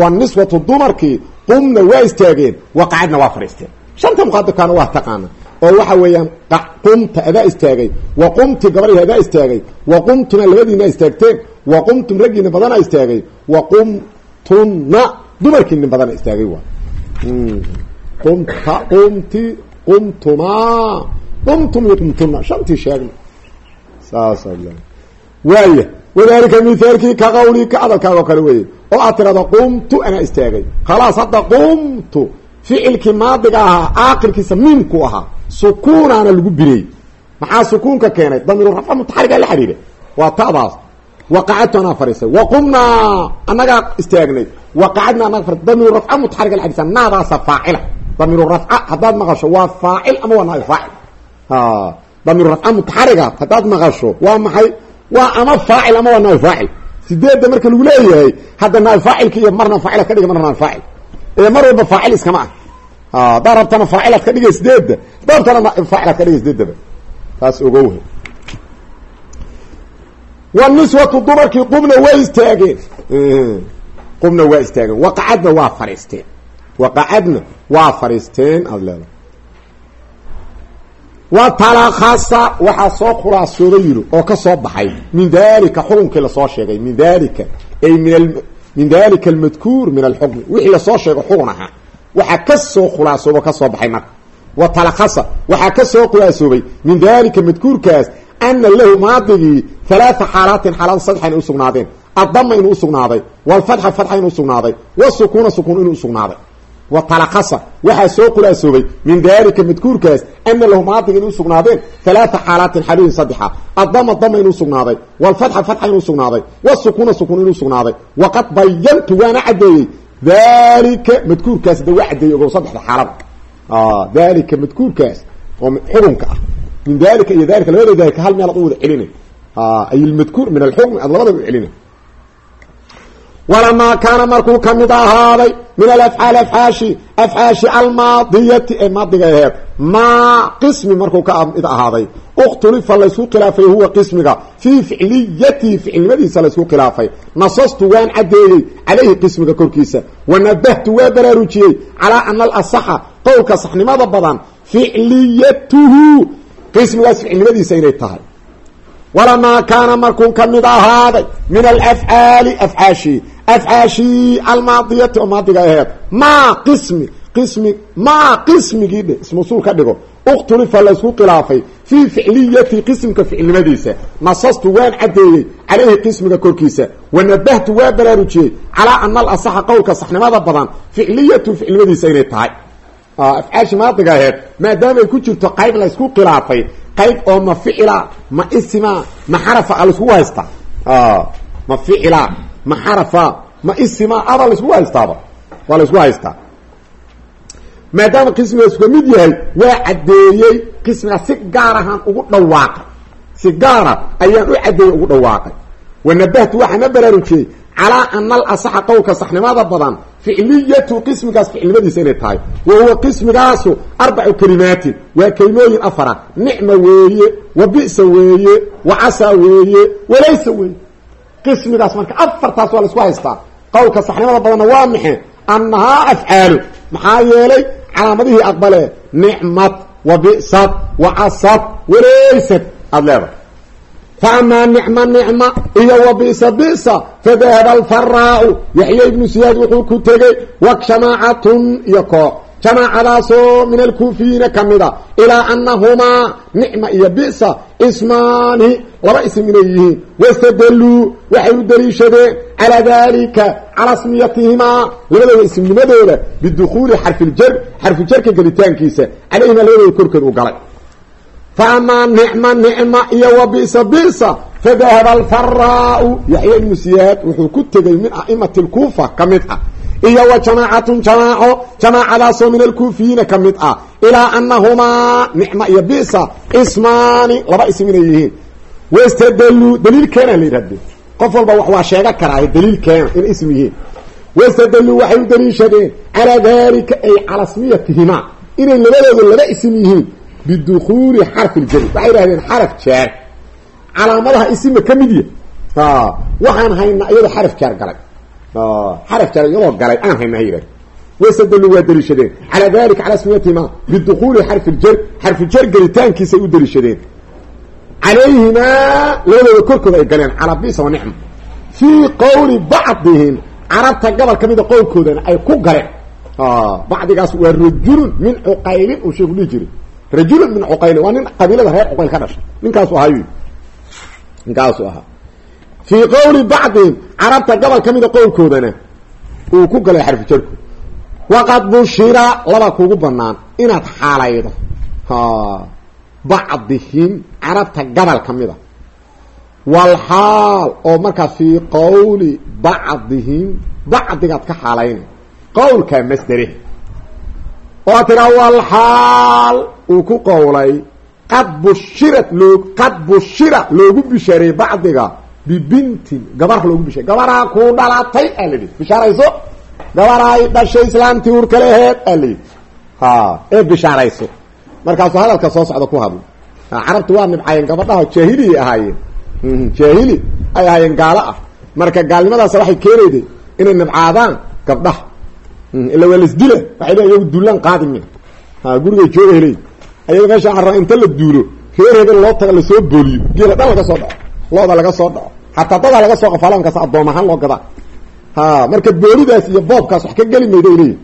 Speaker 1: waa niswatu dumarkii qumna waa istaageen waqacadna waa fadhiisteen shanta muqaadibkaana waa taqaana oo waxa weeyaan qumta adaa istaagay wa qumti gabadhii adaa istaagay wa qumtuna labadiina istaagteen wa qumtum raggiina badana istaagay wa qumtunna dumarkiinin badana istaagay waa. Qumta qumti qumtumaa qumtum iyo qumtuna shantii sheegna. Saasa waaya wadalika mithaalkii ka qawlika hadalkaaga oo kale weeye oo aad tirahdo qumtu anaa istaagay. Khalaas hadda qumtu ficilkii maadiga ahaa aakirkiisa miimku ahaa sukuunaana lagu birey maxaa sukuunka keenay? Damiiru rafca mutaxarigaa la xidhiidha waa ta'daas waqacadtu anaa fadhiisay waqumnaa annagaa istaagnay. Waqacadna anaga fadhi damiiru rafca mutaxariga la xidhisa naadaasa faacila. Damiiru rafca haddaad maqasho waa faacil ama waa naai faacil? Damiiru rafca mutaxariga haddaad maqasho waa maxay? Waa ama faacil ama waa naai faacil? Sideedda marka lagu leeyahay hadda naai faacilka iyo marna faacilad ka dhiga marna naai faacil ee mar walba faacil iskama ah. Haddaad rabtana faacilaad ka dhigay sideedda haddaad rabtana faacilaad ka dhigay sideeddaba taas ogowha waniswatu dumarkii qumna waa istaageen. Qumna waa istaageen. Waqacadna waa fadhiisteen waqacadna waa fadhiisteen aada leedahay. Wa talakasa waxaa soo khulaasooba yiri oo ka soo baxay. Min dalika xukunkii la soo sheegay min dalika ay min min dalika almadkuur min alxukmi. Wixii la soo sheego xukun ahaa waxaa ka soo khulaasooba ka soo baxay marka. Wa talakasa waxaa ka soo khulaasoobay min dalika madkuurkaas ana lahu maadigii halaaa xaalaatin xaalada saddexa inay usugnaadeen addama inuu usugnaaday walfatxa fatxa inuu usugnaaday wasukuuna sukuun inuu usugnaaday wa talakasa waxaa soo khulaasoobay min dalika madkuurkaas ana lahu maadig inay usugnaadeen halaaa xaalaatin xaalooyin saddexa. Addama dama inuu usugnaaday walfatxa fatxa inuu usugnaaday wasukuuna sukuun inuu usugnaaday waqad bayantu waana caddeeyey dalika madkuurkaas da waa caddeeyey ogow saddexda xaalada dalika madkuurkaas oo xukunka ah. Min dalika iyo dalika labada dalika hal meel ad u wada celina ay lmadkuur walamaa kaana markuu ka mid ahaaday min alafcaali afcaashi afcaashi almaadiyati ee maadiga aheed maa qismi markuu ka mid ahaaday اkhtulifa laysku khilaafay huwa qismiga fii ficliyatihi ficilnimadiisa laysku khilaafay nasastu waan caddeeyey calayhi qismiga korkiisa wanabahtu waa baraarujiyey calaa ana alasaxa qowlka saxnimada badan ficliyatuhu qismigaas ficilnimadiisa inay tahay walamaa kaana markuu ka mid ahaaday min alafcaali afcaashi afcaashii almaadiyati oo maadiga aheed. Maa qismi qismi maa qismigii dhe ismusuul ka dhigo. اkhtulifa laysku khilaafay fii ficliyati qismka ficilnimadiisa nasastu waan caddeeyey calayhi qismiga korkiisa. Wanabahtu waa baraarujiyey calaa ana alasaxa qowlka saxnimada badan ficliyatu ficilnimadiisa inay tahay. Afcaashi maadiga aheed maadaama ay ku jirto qayb laysku khilaafay qayb oo ma ficila ma isima ma xarafa a laiskugu haystaa ma ficila ma xarafa ma isima ada laiskugu haystaaba waa la isku haystaa. Maadaama qismigaas ka mid yahay waa caddeeyey qismiga si gaar ahaan ugu dhawaaqay. Si gaara ayaan u caddeeyey ugu dhawaaqay. Wanabahtu waxaana baraarujiyey calaa ana alasaxa qowlka saxnimada badan ficliyatu qismigaas ficilnimadiisa inay tahay. Wa huwa qismigaasu arbacu kelimaatin waa kelimooyin afara. Nicma weeye wa bisa weeye wa casaa weeye walaysa weeye qismigaas marka afartaas waa la isku haystaa. Qowlka saxnimada badanna waa maxe annahaa afcaalu. Maxaa yeelay calaamadihii aqbale nicmad wa bisad wa casad walaysad. Aada leedahay. Faamaa nicma nicma iyo wa bisa bisa fadahaba alfaraau yaxya ibnu siyaad wuxuu ku tegey jamaacadaasoo min alkuufiyiina ka mida ilaa anahumaa nicma iyo bisa ismaani laba ism inay yihiin. Wastadaluu waxay u daliishadeen calaa dalika calaa smiyatihimaa labadooda ismnimadooda bidukuuli xarfiljar xarfujarka gelitaankiisa. Calayhima labadooda korkeed uu galay. Faamaa nicma nicma iyo wa bisa bisa fadahaba alfaraau yaxya ibnu siyaad wuxuu ku tegey min a'imati lkuufa ka iyo wa jamaacatun jamaaco jamaacadaasoo min alkuufiyiina ka mid ah ilaa anahumaa nicma iyo bisa ismaani laba ism inay yihiin. Wastadaluu daliil keena la yidhahde qof walba waa sheega karaa daliil keena in ism yihiin. Wastadaluu waxay u daliishadeen calaa dalika ay cala smiyatihimaa inay labadooda laba ism yihiin bidukuuli xarfi ljari waxay idhahdeen xaraf jaar calaamadaha isima ka mid ya waxaan haynaa iyadoo xaraf xaraf jaar iyadoo galay aan haynaa ha yidhahde wastadaluu waa daliishadeen calaa dalika calaa smiyatihimaa bidukuuli xarfi ljar xarfu jar gelitaankiisay u daliishadeen calayhimaa labadooda korkooda ay galeen calaa bisa wa nicma fii qowli bacdihim carabta gobol ka mida qowlkoodana ay ku galeen bacdigaas waa rajulun min cuqaylin uu sheeku dhihi jiray rajulun min cuqaylin waa nin qabiilada reer cuqayl ka dhashay ninkaasu ahaa ninkaasu ahaa fii qowli bacdihim carabta gobol ka mida qowlkoodana uu ku galay xarfu jarku. Waqad bushira laba kugu banaan inaad xaalaydo. Bacdihim carabta gobol ka mida walxaal oo markaa fii qowli bacdihim bacdigaad ka xaalayna qowlkaa masdere oo tiraa walxaal uu ku qowlay qad bushirat loo qad bushira loogu bishaareeyey bacdiga bibintin gabar loogu bishaarey gabaraa kuu dhalatay aa la yidhi bishaarayso gabaray dhashay islaamtii uurka leheed aa la yidhi ha ee bishaarayso markaasuu hadalka soo socda ku hadla carabtu waa nibcayeen gabadhaha jaahiliyay ahaayeen jaahili ay ahaayeen gaalo ah marka gaalnimadaas waxay keenayday inay nibcaadaan gabdhaha ila waa lasdila waxay le iyagu duulaan qaadi min ha gurigay jooga heley ayaga meesha arra inta la duulo reer hebel loo taga la soo booliyo geela dhan laga soo looda laga soo dhaco. Xataa dadaa laga soo qafala markaas addoom ahaan loo gadaa. Ha marka boolidaas iyo boobkaas wax ka geli mayda ay leeyihiin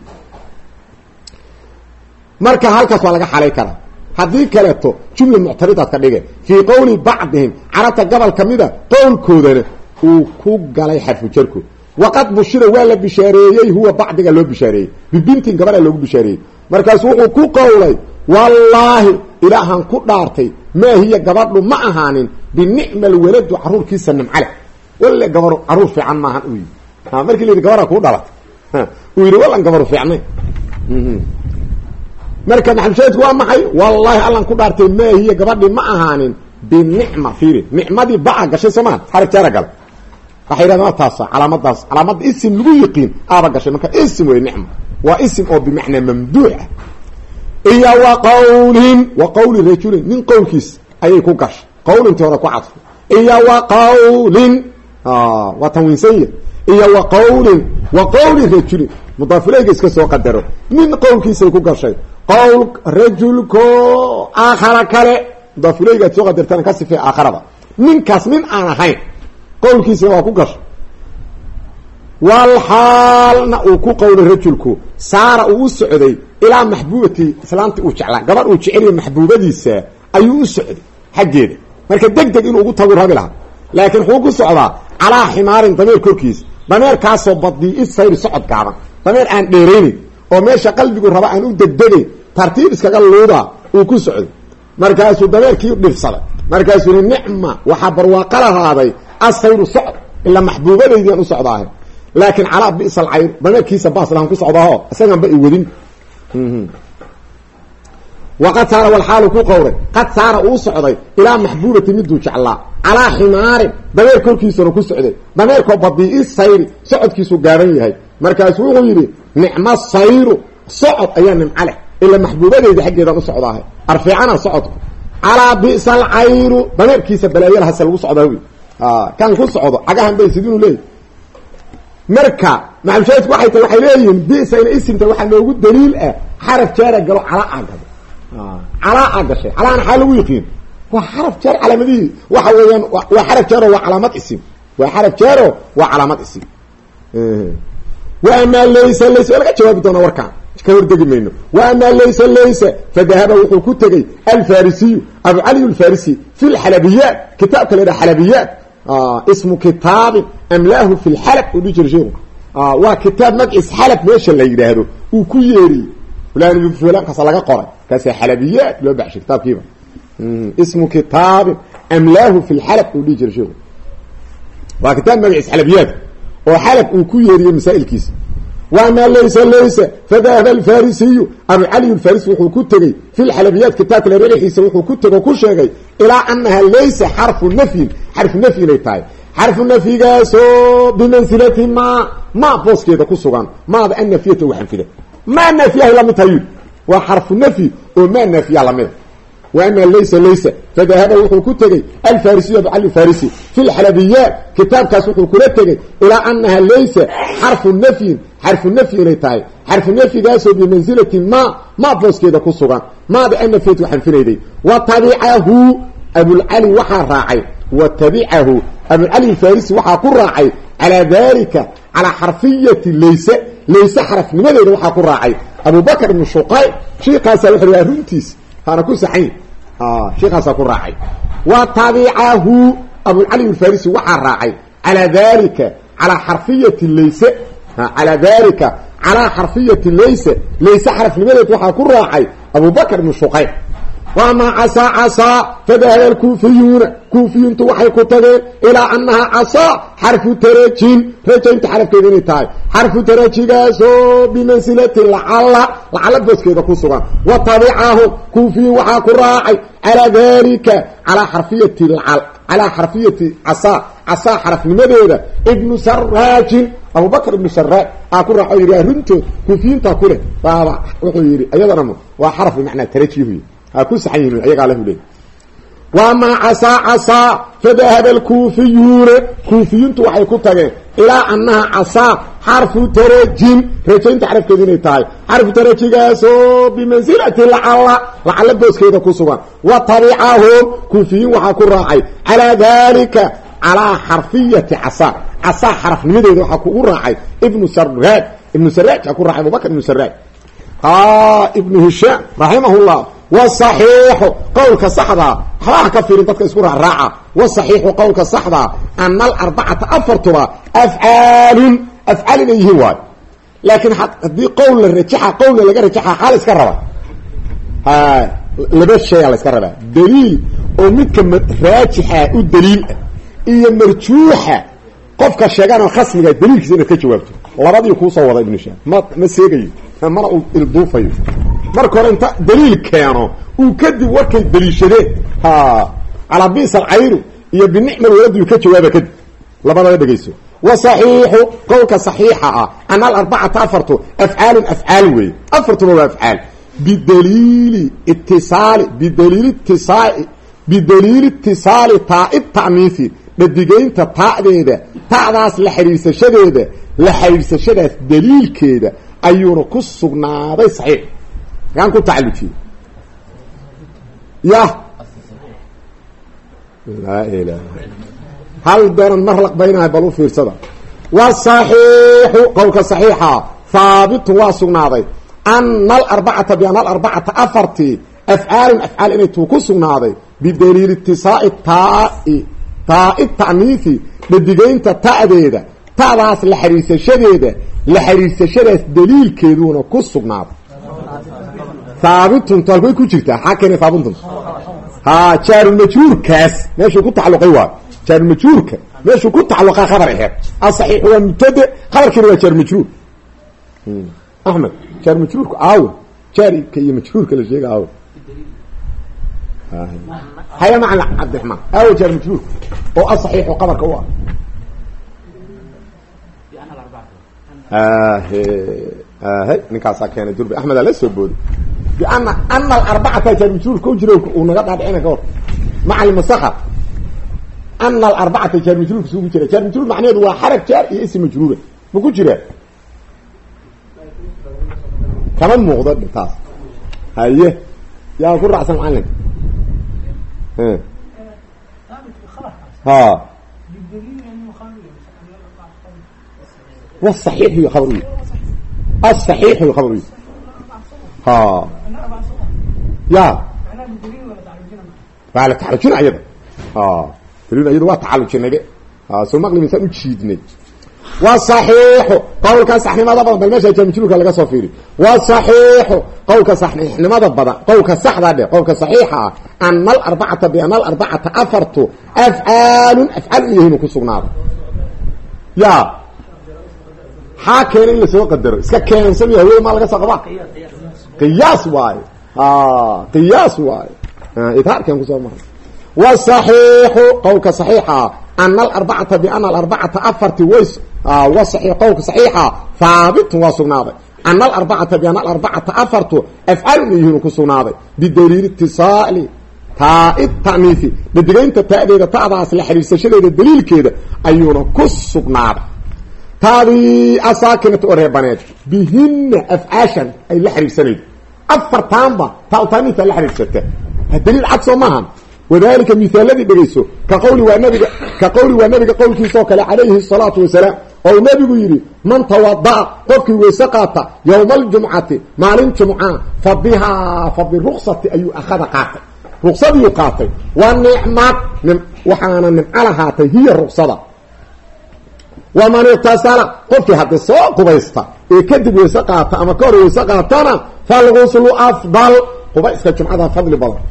Speaker 1: marka halkaas waa laga xalay karaa. Haddii kaleeto jumla muctaridaad ka dhige fii qowli bacdihim carabta gobol ka mida qowlkoodana uu ku galay xarfu jarku. Waqad bushira waa la bishaareeyey huwa bacdiga loo bishaareeyey. Bibintin gabaraa loogu bishaareeyey. Markaasu wuxuu ku qowlay wallaahi ilaahan ku dhaartay maa gabadhu ma ahaanin binicma alwaladu caruurkiisa nimcale walle gabar carruur fiican maahan uu yidhi markii la yidhi gabaraa kuu dhalatay uu yidhi wallan gabaru fiicnay marka maxalushaahidku waa maxay wallaahi allan ku dhaartay maa hiya gabadhii ma ahaanin binicma fiiri nicmadii baca gashay soo maa xarag jaara gal waxay yidhahdeen taasa calaamadaas calaamada isim lagu yiqiin aaba gashay marka isim wey nicma waa isim oo bimacnaa mamduuc ah iyo wa qawlin wa qawli rajulin nin qowlkiis ayay ku gashay qawlintii hore ku cadfay iyo wa qawlin waa tanwiinsanya iyo wa qawlin wa qawli rajulin. Mudaafileyga iska soo qadaro. Nin qowlkiisay ku gashay. Qowl rajulko aakhara kale. Mudaafileygaad soo qadartana ka sifee aakharada. Ninkaas nin aan ahayn qowlkiisana waa ku gashay. Walxaalna uu ku qowlay rajulku. Saara uu u socday ilaa maxbuubati islaamti uu jeclaa. Gabadh uu jeceliyo maxbuubadiisa ayuu u socday xaggeeda marka deg deg inuu ugu tagu rabi lahaa. Laakiin wuxuu ku socdaa calaa ximaarin dameer korkiisa dameerkaasoo badii isayri socod gaaban. Dameer aan dheeraynin oo meesha qalbigu raba aan u degdegayn tartiib iskaga luudaa uu ku socday markaasuu dameerkii dhibsaday markaasuu yihi nicma waxaa barwaaqo lahaaday asayru socod ilaa maxbuubadaydian u socdaahe. Laakiin calaa bisa alcayr dameerkiisa baas lahan ku socdaaho isaganba i wadin waqad saara walxaalu ku qowray qad saara uu socday ilaa maxbuubati miduu jeclaa calaa ximaarin dameer korkiisuna ku socday dameerkoo badii sayri socodkiisu gaaban yahay markaasu wuxuu yidhi nicmo sayru socod ayaa nimco leh ila maxbuubadeyda xaggeedaan u socdaahay arfiicana socodku calaa bisa alcayru dameerkiisa balaayalahase lagu socdaa wy kan ku socdo cagahan baysid inuu leeyahy marka maxalushaahidku waxay tahay waxay leeyihiin bisa ina isimta waxaa noogu daliil ah xaraf jaara galo calaa aa gado calaa aa gashay calaana xaa lagu yiqiin waa xaraf jaar calaamadihii waxa weeyaan waa xaraf jaaro waa calaamad isim. Waa xaraf jaaro waa calaamad isim. Wa amaa laysa laysa laga jawaabi doonaa warkaan. Ka hordegi mayno. Wa amaa laysa laysa fadahaba wuxuu ku tegey alfarisiyu abu cali alfarisi fi lxalabiyaat kitaabka la yidhaha xalabiyaat. Ismu kitaabin amlaahu fi lxalab uu jira sheeku. Waa kitaab magaciis xalab meesha la yidhaahdo. Uu ku yeeriyey fulan fulan kaasa laga qoray kaasa xalabiyaat loo baxshay kitaabkiiba ismu kitaabin amlaahu fi lxalab uu dhihi jira sheeku waa kitaab magaciis xalabiyaat oo xalab uu ku yeeriyey masaa'ilkiisa wamaa laysa laysa fadahaba alfarisiyu abu cali alfarisi wuxuu ku tegey fi lxalabiyaat kitaabka larerixiisa wuxuu ku tego ku sheegay ilaa anaha laysa xarfu nafyin xarfu nafyi inay tahay xarfu nafyigaasoo bimansilati ma ma booskeeda ku sugan maada annafiyata u xanfida maa naafiyahay la mid waa xarfu nafyi oo maa naafiya lamida waama laysa laysa. Fadahaba wuxuu ku tegey alfarisiyu abu cali farisi fi lxalabiyaat kitaabkaas wuxuu kula tegey ilaa anaha laysa xarfu nafyin xarfu nafyi inay tahay. Xarfu nafyigaasoo bimansilati ma ma booskeeda ku sugan. Maada annafiyatu xanfinayday wa tabicahu abulcali waxaa raacay. Wa tabicahu abulcali farisi waxaa ku raacay. Calaa dalika calaa xarfiyati layse layse xarafnimadeeda waxaa ku raacay abubakr ibnu shuqayb shiikaasaa wuxu waa runtiis haana ku saxayn shiikaasaa ku raacay. Wa tabicahu abulcali alfarisi waxaa raacay calaa dalika calaa xarfiyati layse. Calaa dalika calaa xarfiyati layse. Layse xarafnimadeed waxaa ku raacay abubakr ibnu shuqayb wamaa casaa casaa fadahaba alkuufiyuuna kuufiyintu waxay ku tageen ilaa anaha casaa xarfu tarajin rajaynta xarafkeeda inay tahay. Xarfu tarajigaasoo bimansilati lacala lacala booskeeda ku sugan. Wa tabicahu kuufiyin waxaa ku raacay calaa dalika calaa xarfiyati calaa xarfiyati casaa casaa xarafnimadeeda. Ibnu saraajin abubakr ibnu saraaj aa ku raaco yidhi arrintood kuufiyintaa ku leh. Baaba wuxuu waa ha ku saxan yihiin ayagaa lahu leey wamaa casaa casaa fadahaba alkuufiyuuna kuufiyintu waxay ku tageen ilaa anaha casaa xarfu tarajin rajaynta xarafkeedu inay tahay. Xarfu tarajigaasoo bimansilati lacala lacala booskeeda ku sugan. Wa tabicahum kuufiyiin waxaa ku raacay. Calaa dalika calaa xarfiyati casaa. Casaa xarafnimadeeda waxaa kugu raacay. Ibnu saraaj ibnu saraaj aa ku raacay abubakr ibnu saraaj ibnu hishaam raximah llah wsaxiixu qowlka saxdaa waxbaha ka fiirin dadka isku raaraaca wasaxiixu qowlka saxdaa ana alarbacata afartuba afcaalun afcaal inay yihiin waayo laakiin haddii qowl la rajaxa qowlna laga rajaxa xaa la iska raba laba shaya la iska rabaa daliil oo midka raajixa u ah iyo marjuuxa qofka sheeganoo khasmiga daliilkiisa inaad ka jawaabto. Labadii kuusoo wada ibnu shaam ma ma seegayo? Mana uu ilduufayo marka hore inta daliil keeno uu kadib warkay daliishadeen. Ha calaa bis alcayru iyo binicma waladiyu ka jawaaba kadib labadaba dhegayso wa saxiixu qowlka saxiixa ah ana alarbacata afartu afcaalun afcaal weeye. Afartuba waa afcaal. Bidaliili itisaali bidaliili itisaali bidaliili itisaali taa'i ta'niisi dhadigaynta ta'deeda ta'daas la xidhiirsashadeeda la xidhiirsashadaas daliilkeeda ayuuna ku sugnaaday saxiix. Makaan ku tacalujiyey ya laa ilaaha hal doonan mar laqbaynahay bal u fiirsada. Wasaxiixu qowlka saxiixa haabitun waa sugnaaday. Ana alarbacata biana alarbacata afartii afcaalun afcaal inay tuu ku sugnaaday bidaliili itisaai taai taai ta'niisi dhadigaynta ta'deeda ta'daas la xidhiirsashadeeda la xidhiirsashadaas daliilkeeduuna ku sugnaaday haabitun talbay ku jirtaa xaa keenay haabitun ha jaarulmajhuurkaas meeshuu ku tacalluqay waayo jaarulmajhuurka meeshuu ku tacalluqaa khabar aheed asaxiix waa mubtade khabarkiina waa jaarumajhuur axmed jaarumajhuurku aawe jaarika iyo majhuurka la sheega aawe haya macna cabdiraxmaan aawe jaarumajhuurka oo asaxiixu qabarka u ah. Hay ninkaasaa keenay durbe axmedaa la soo booday biana ana alarbacata jaarmajhuurka u jira uu naga dhaadhicina ka hor. Maca almasaka ana alarbacata jaarmajhuurka sugu jira. Jaarmajhuur macnaheedu waa xarag jaar iyo ism majruura ma ku jiraa kama muuqdo taas haye yaa ku raacsan macalin ha wsaxiix iyo khabaruy asaxiix iyo khabaruy ha ya waa la tacalujina ayada daliil ayada waa tacalujinaybe soo maqli maysaan u jiidnay wasaxiixu qowlka saxnimada badan bal meesha jaamijruurka laga soo fiiri. Wasaxiixu qowlka saxnimada badan qowlka saxda dhe qowlka saxiixa ah. Ana alarbacata biana alarbacata afartu afcaalun afcaal u yahiinu ku sugnaado. Ya. Xaa keena in la soo qadaro iska keensami hawada maa laga soo qabaa qiyaas waayo qiyaas waayo idhaarkan ku soo maray. Wasaxiixu qowlka saxiixa ana alarbacata biana alarbacata afarti qowlka saxiixa haabitun waa sugnaaday ana alarbacata biana alarbacata afartu afcaalun yihiin ku sugnaaday bidaliili itisaali taa taniifi dhadigaynta ta'deeda ta'daas la xiriirsashadeeda daliilkeeda ayuuna ku sugnaaday taadii asaakinata oo reebaneed bihina afcaashan ay la xiriirsanaydo afartaanba taa taaniifta la xiriirsata daliil cad soo maahan wadalika misaaladii dhegayso ka qawli waa nabiga ka qawli waa nabiga qowlkiisaoo kale calayhi الsalaatu wasalaam ou nabigu yidhi man tawada'a qofkii weyse qaata yowma aljumcati maalin jumca fa bihaa fa biruksati ayuu akhada qaatay. Ruqsadiyuu qaatay. Waa nicmad waxaana nimco lahaatay hiya ruqsada. Waman iqtasala qofkii hadda soo qubaysta ee kadib weyse qaata ama ka hor weyse qaatana falguslu afdal. Qubayska jumcada fadli badan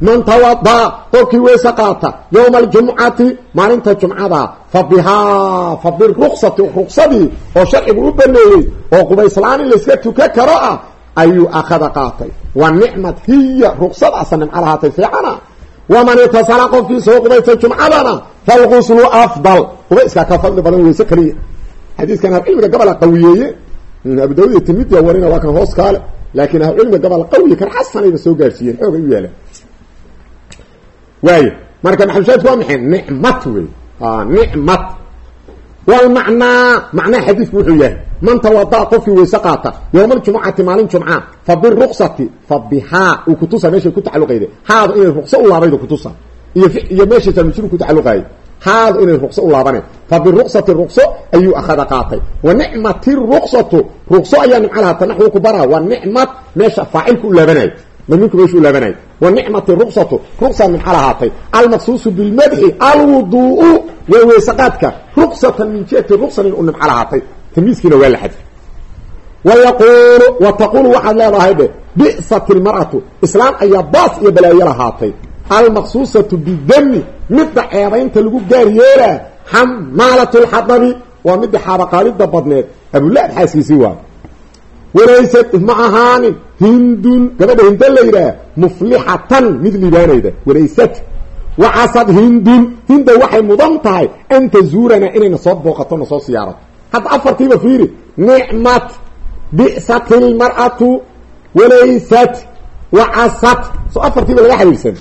Speaker 1: man tawada qofkii weyse qaata yowma aljumcati maalinta jumcada fa bihaa fa biruksati ruqsadii oo sharcigu u baneeyey oo qubaysla-aan in layska tuka karo ah ayuu akhada qaatay wa nicmat hiya ruqsadaasa nimco lahaatay fiicana waman itasala qofkii soo qubaysta jumcadana falguslu afdal qubayskaa ka fadli badan weyse kaliya xadiiskan ahlucilmiga gabola qawiyeeye abu daawud iyo tirmidia warina waa kan hoos kaale laakiin ahlucilmiga gabal qawiye kan xasanayba soo gaarsiiyeen xoogay u yaalaan waay marka maxalushaadku waa maxay? Nicmat wey nicmat. Walmacnaa macnaha xadiidku wuxuu yahay. Man tawada qofkii weyse qaata yowma aljumucati maalin jumca fa biruksati fa bihaa uu kutusa meeshay ku tacaluqayda haadu inay ruqso u laabaydo kutusa iyo iyo meeshaysa mujru ku tacaluqaayay haadu inay ruqso u laabanay fa biruksati ruqso ayuu akhada qaatay. Wa nicmati ruksatu ruqso ayaa nimco lahaata ku baraa. Waa nicmat meesha faacilka u laabanayo maminku meesha u laabanayo wa nicmati ruksatu ruqsa nimco lahaatay almaqsuusu bilmadxi alwudu'u waa weysaqaadka ruqsatan min jihati ruqsan in u nimco lahaatay tamiiskiina waa la xadfi wa yaquulu wa taquulu waxaad leedahay dhe bi'sat ilmar'atu islaam ayaa baas iyo balaayo lahaatay almaqsuusatu bidami midda ceebaynta lagu gaar yeelaa xamaalat lxadabi waa midda xaabaqaalida badneed abulaad xaaskiisii walaysad ma ahaanin. Hindun gabadha hinda la yidhaah muflixatan mid libaanayda walaysad. Wacasad hindun hinda waxay mudan tahay an tazuuranaa inayna soo booqato na soo siyaarato. Hadda afartiiba fiiri nicmat bi'sat ilmar'atu walaysat wacasad soo afartiiba laga xiriirsan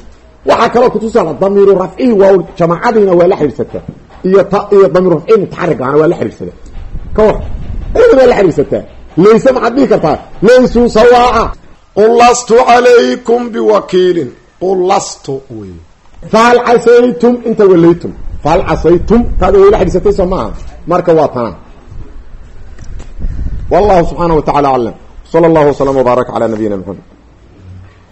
Speaker 1: waxaa kaloo kutusala damiiru rafcihi waa jamaacadiina waa la xiriirsataa iyo iyo damiiru rafcihi mutaxarigana waa la xiriirsada. Ka layse maxaad dhihi kartaa laysuu sawaaca
Speaker 2: qul lastu calaykum biwakiilin qul lastu wey
Speaker 1: fahal casaytum inta walaytum fahal casaytum taada way la xidhiisatay soo maaha marka waa tana wallahu subxaana wa tacala aclam sala allahu waslama wbaaraka calaa nabiyina maxamed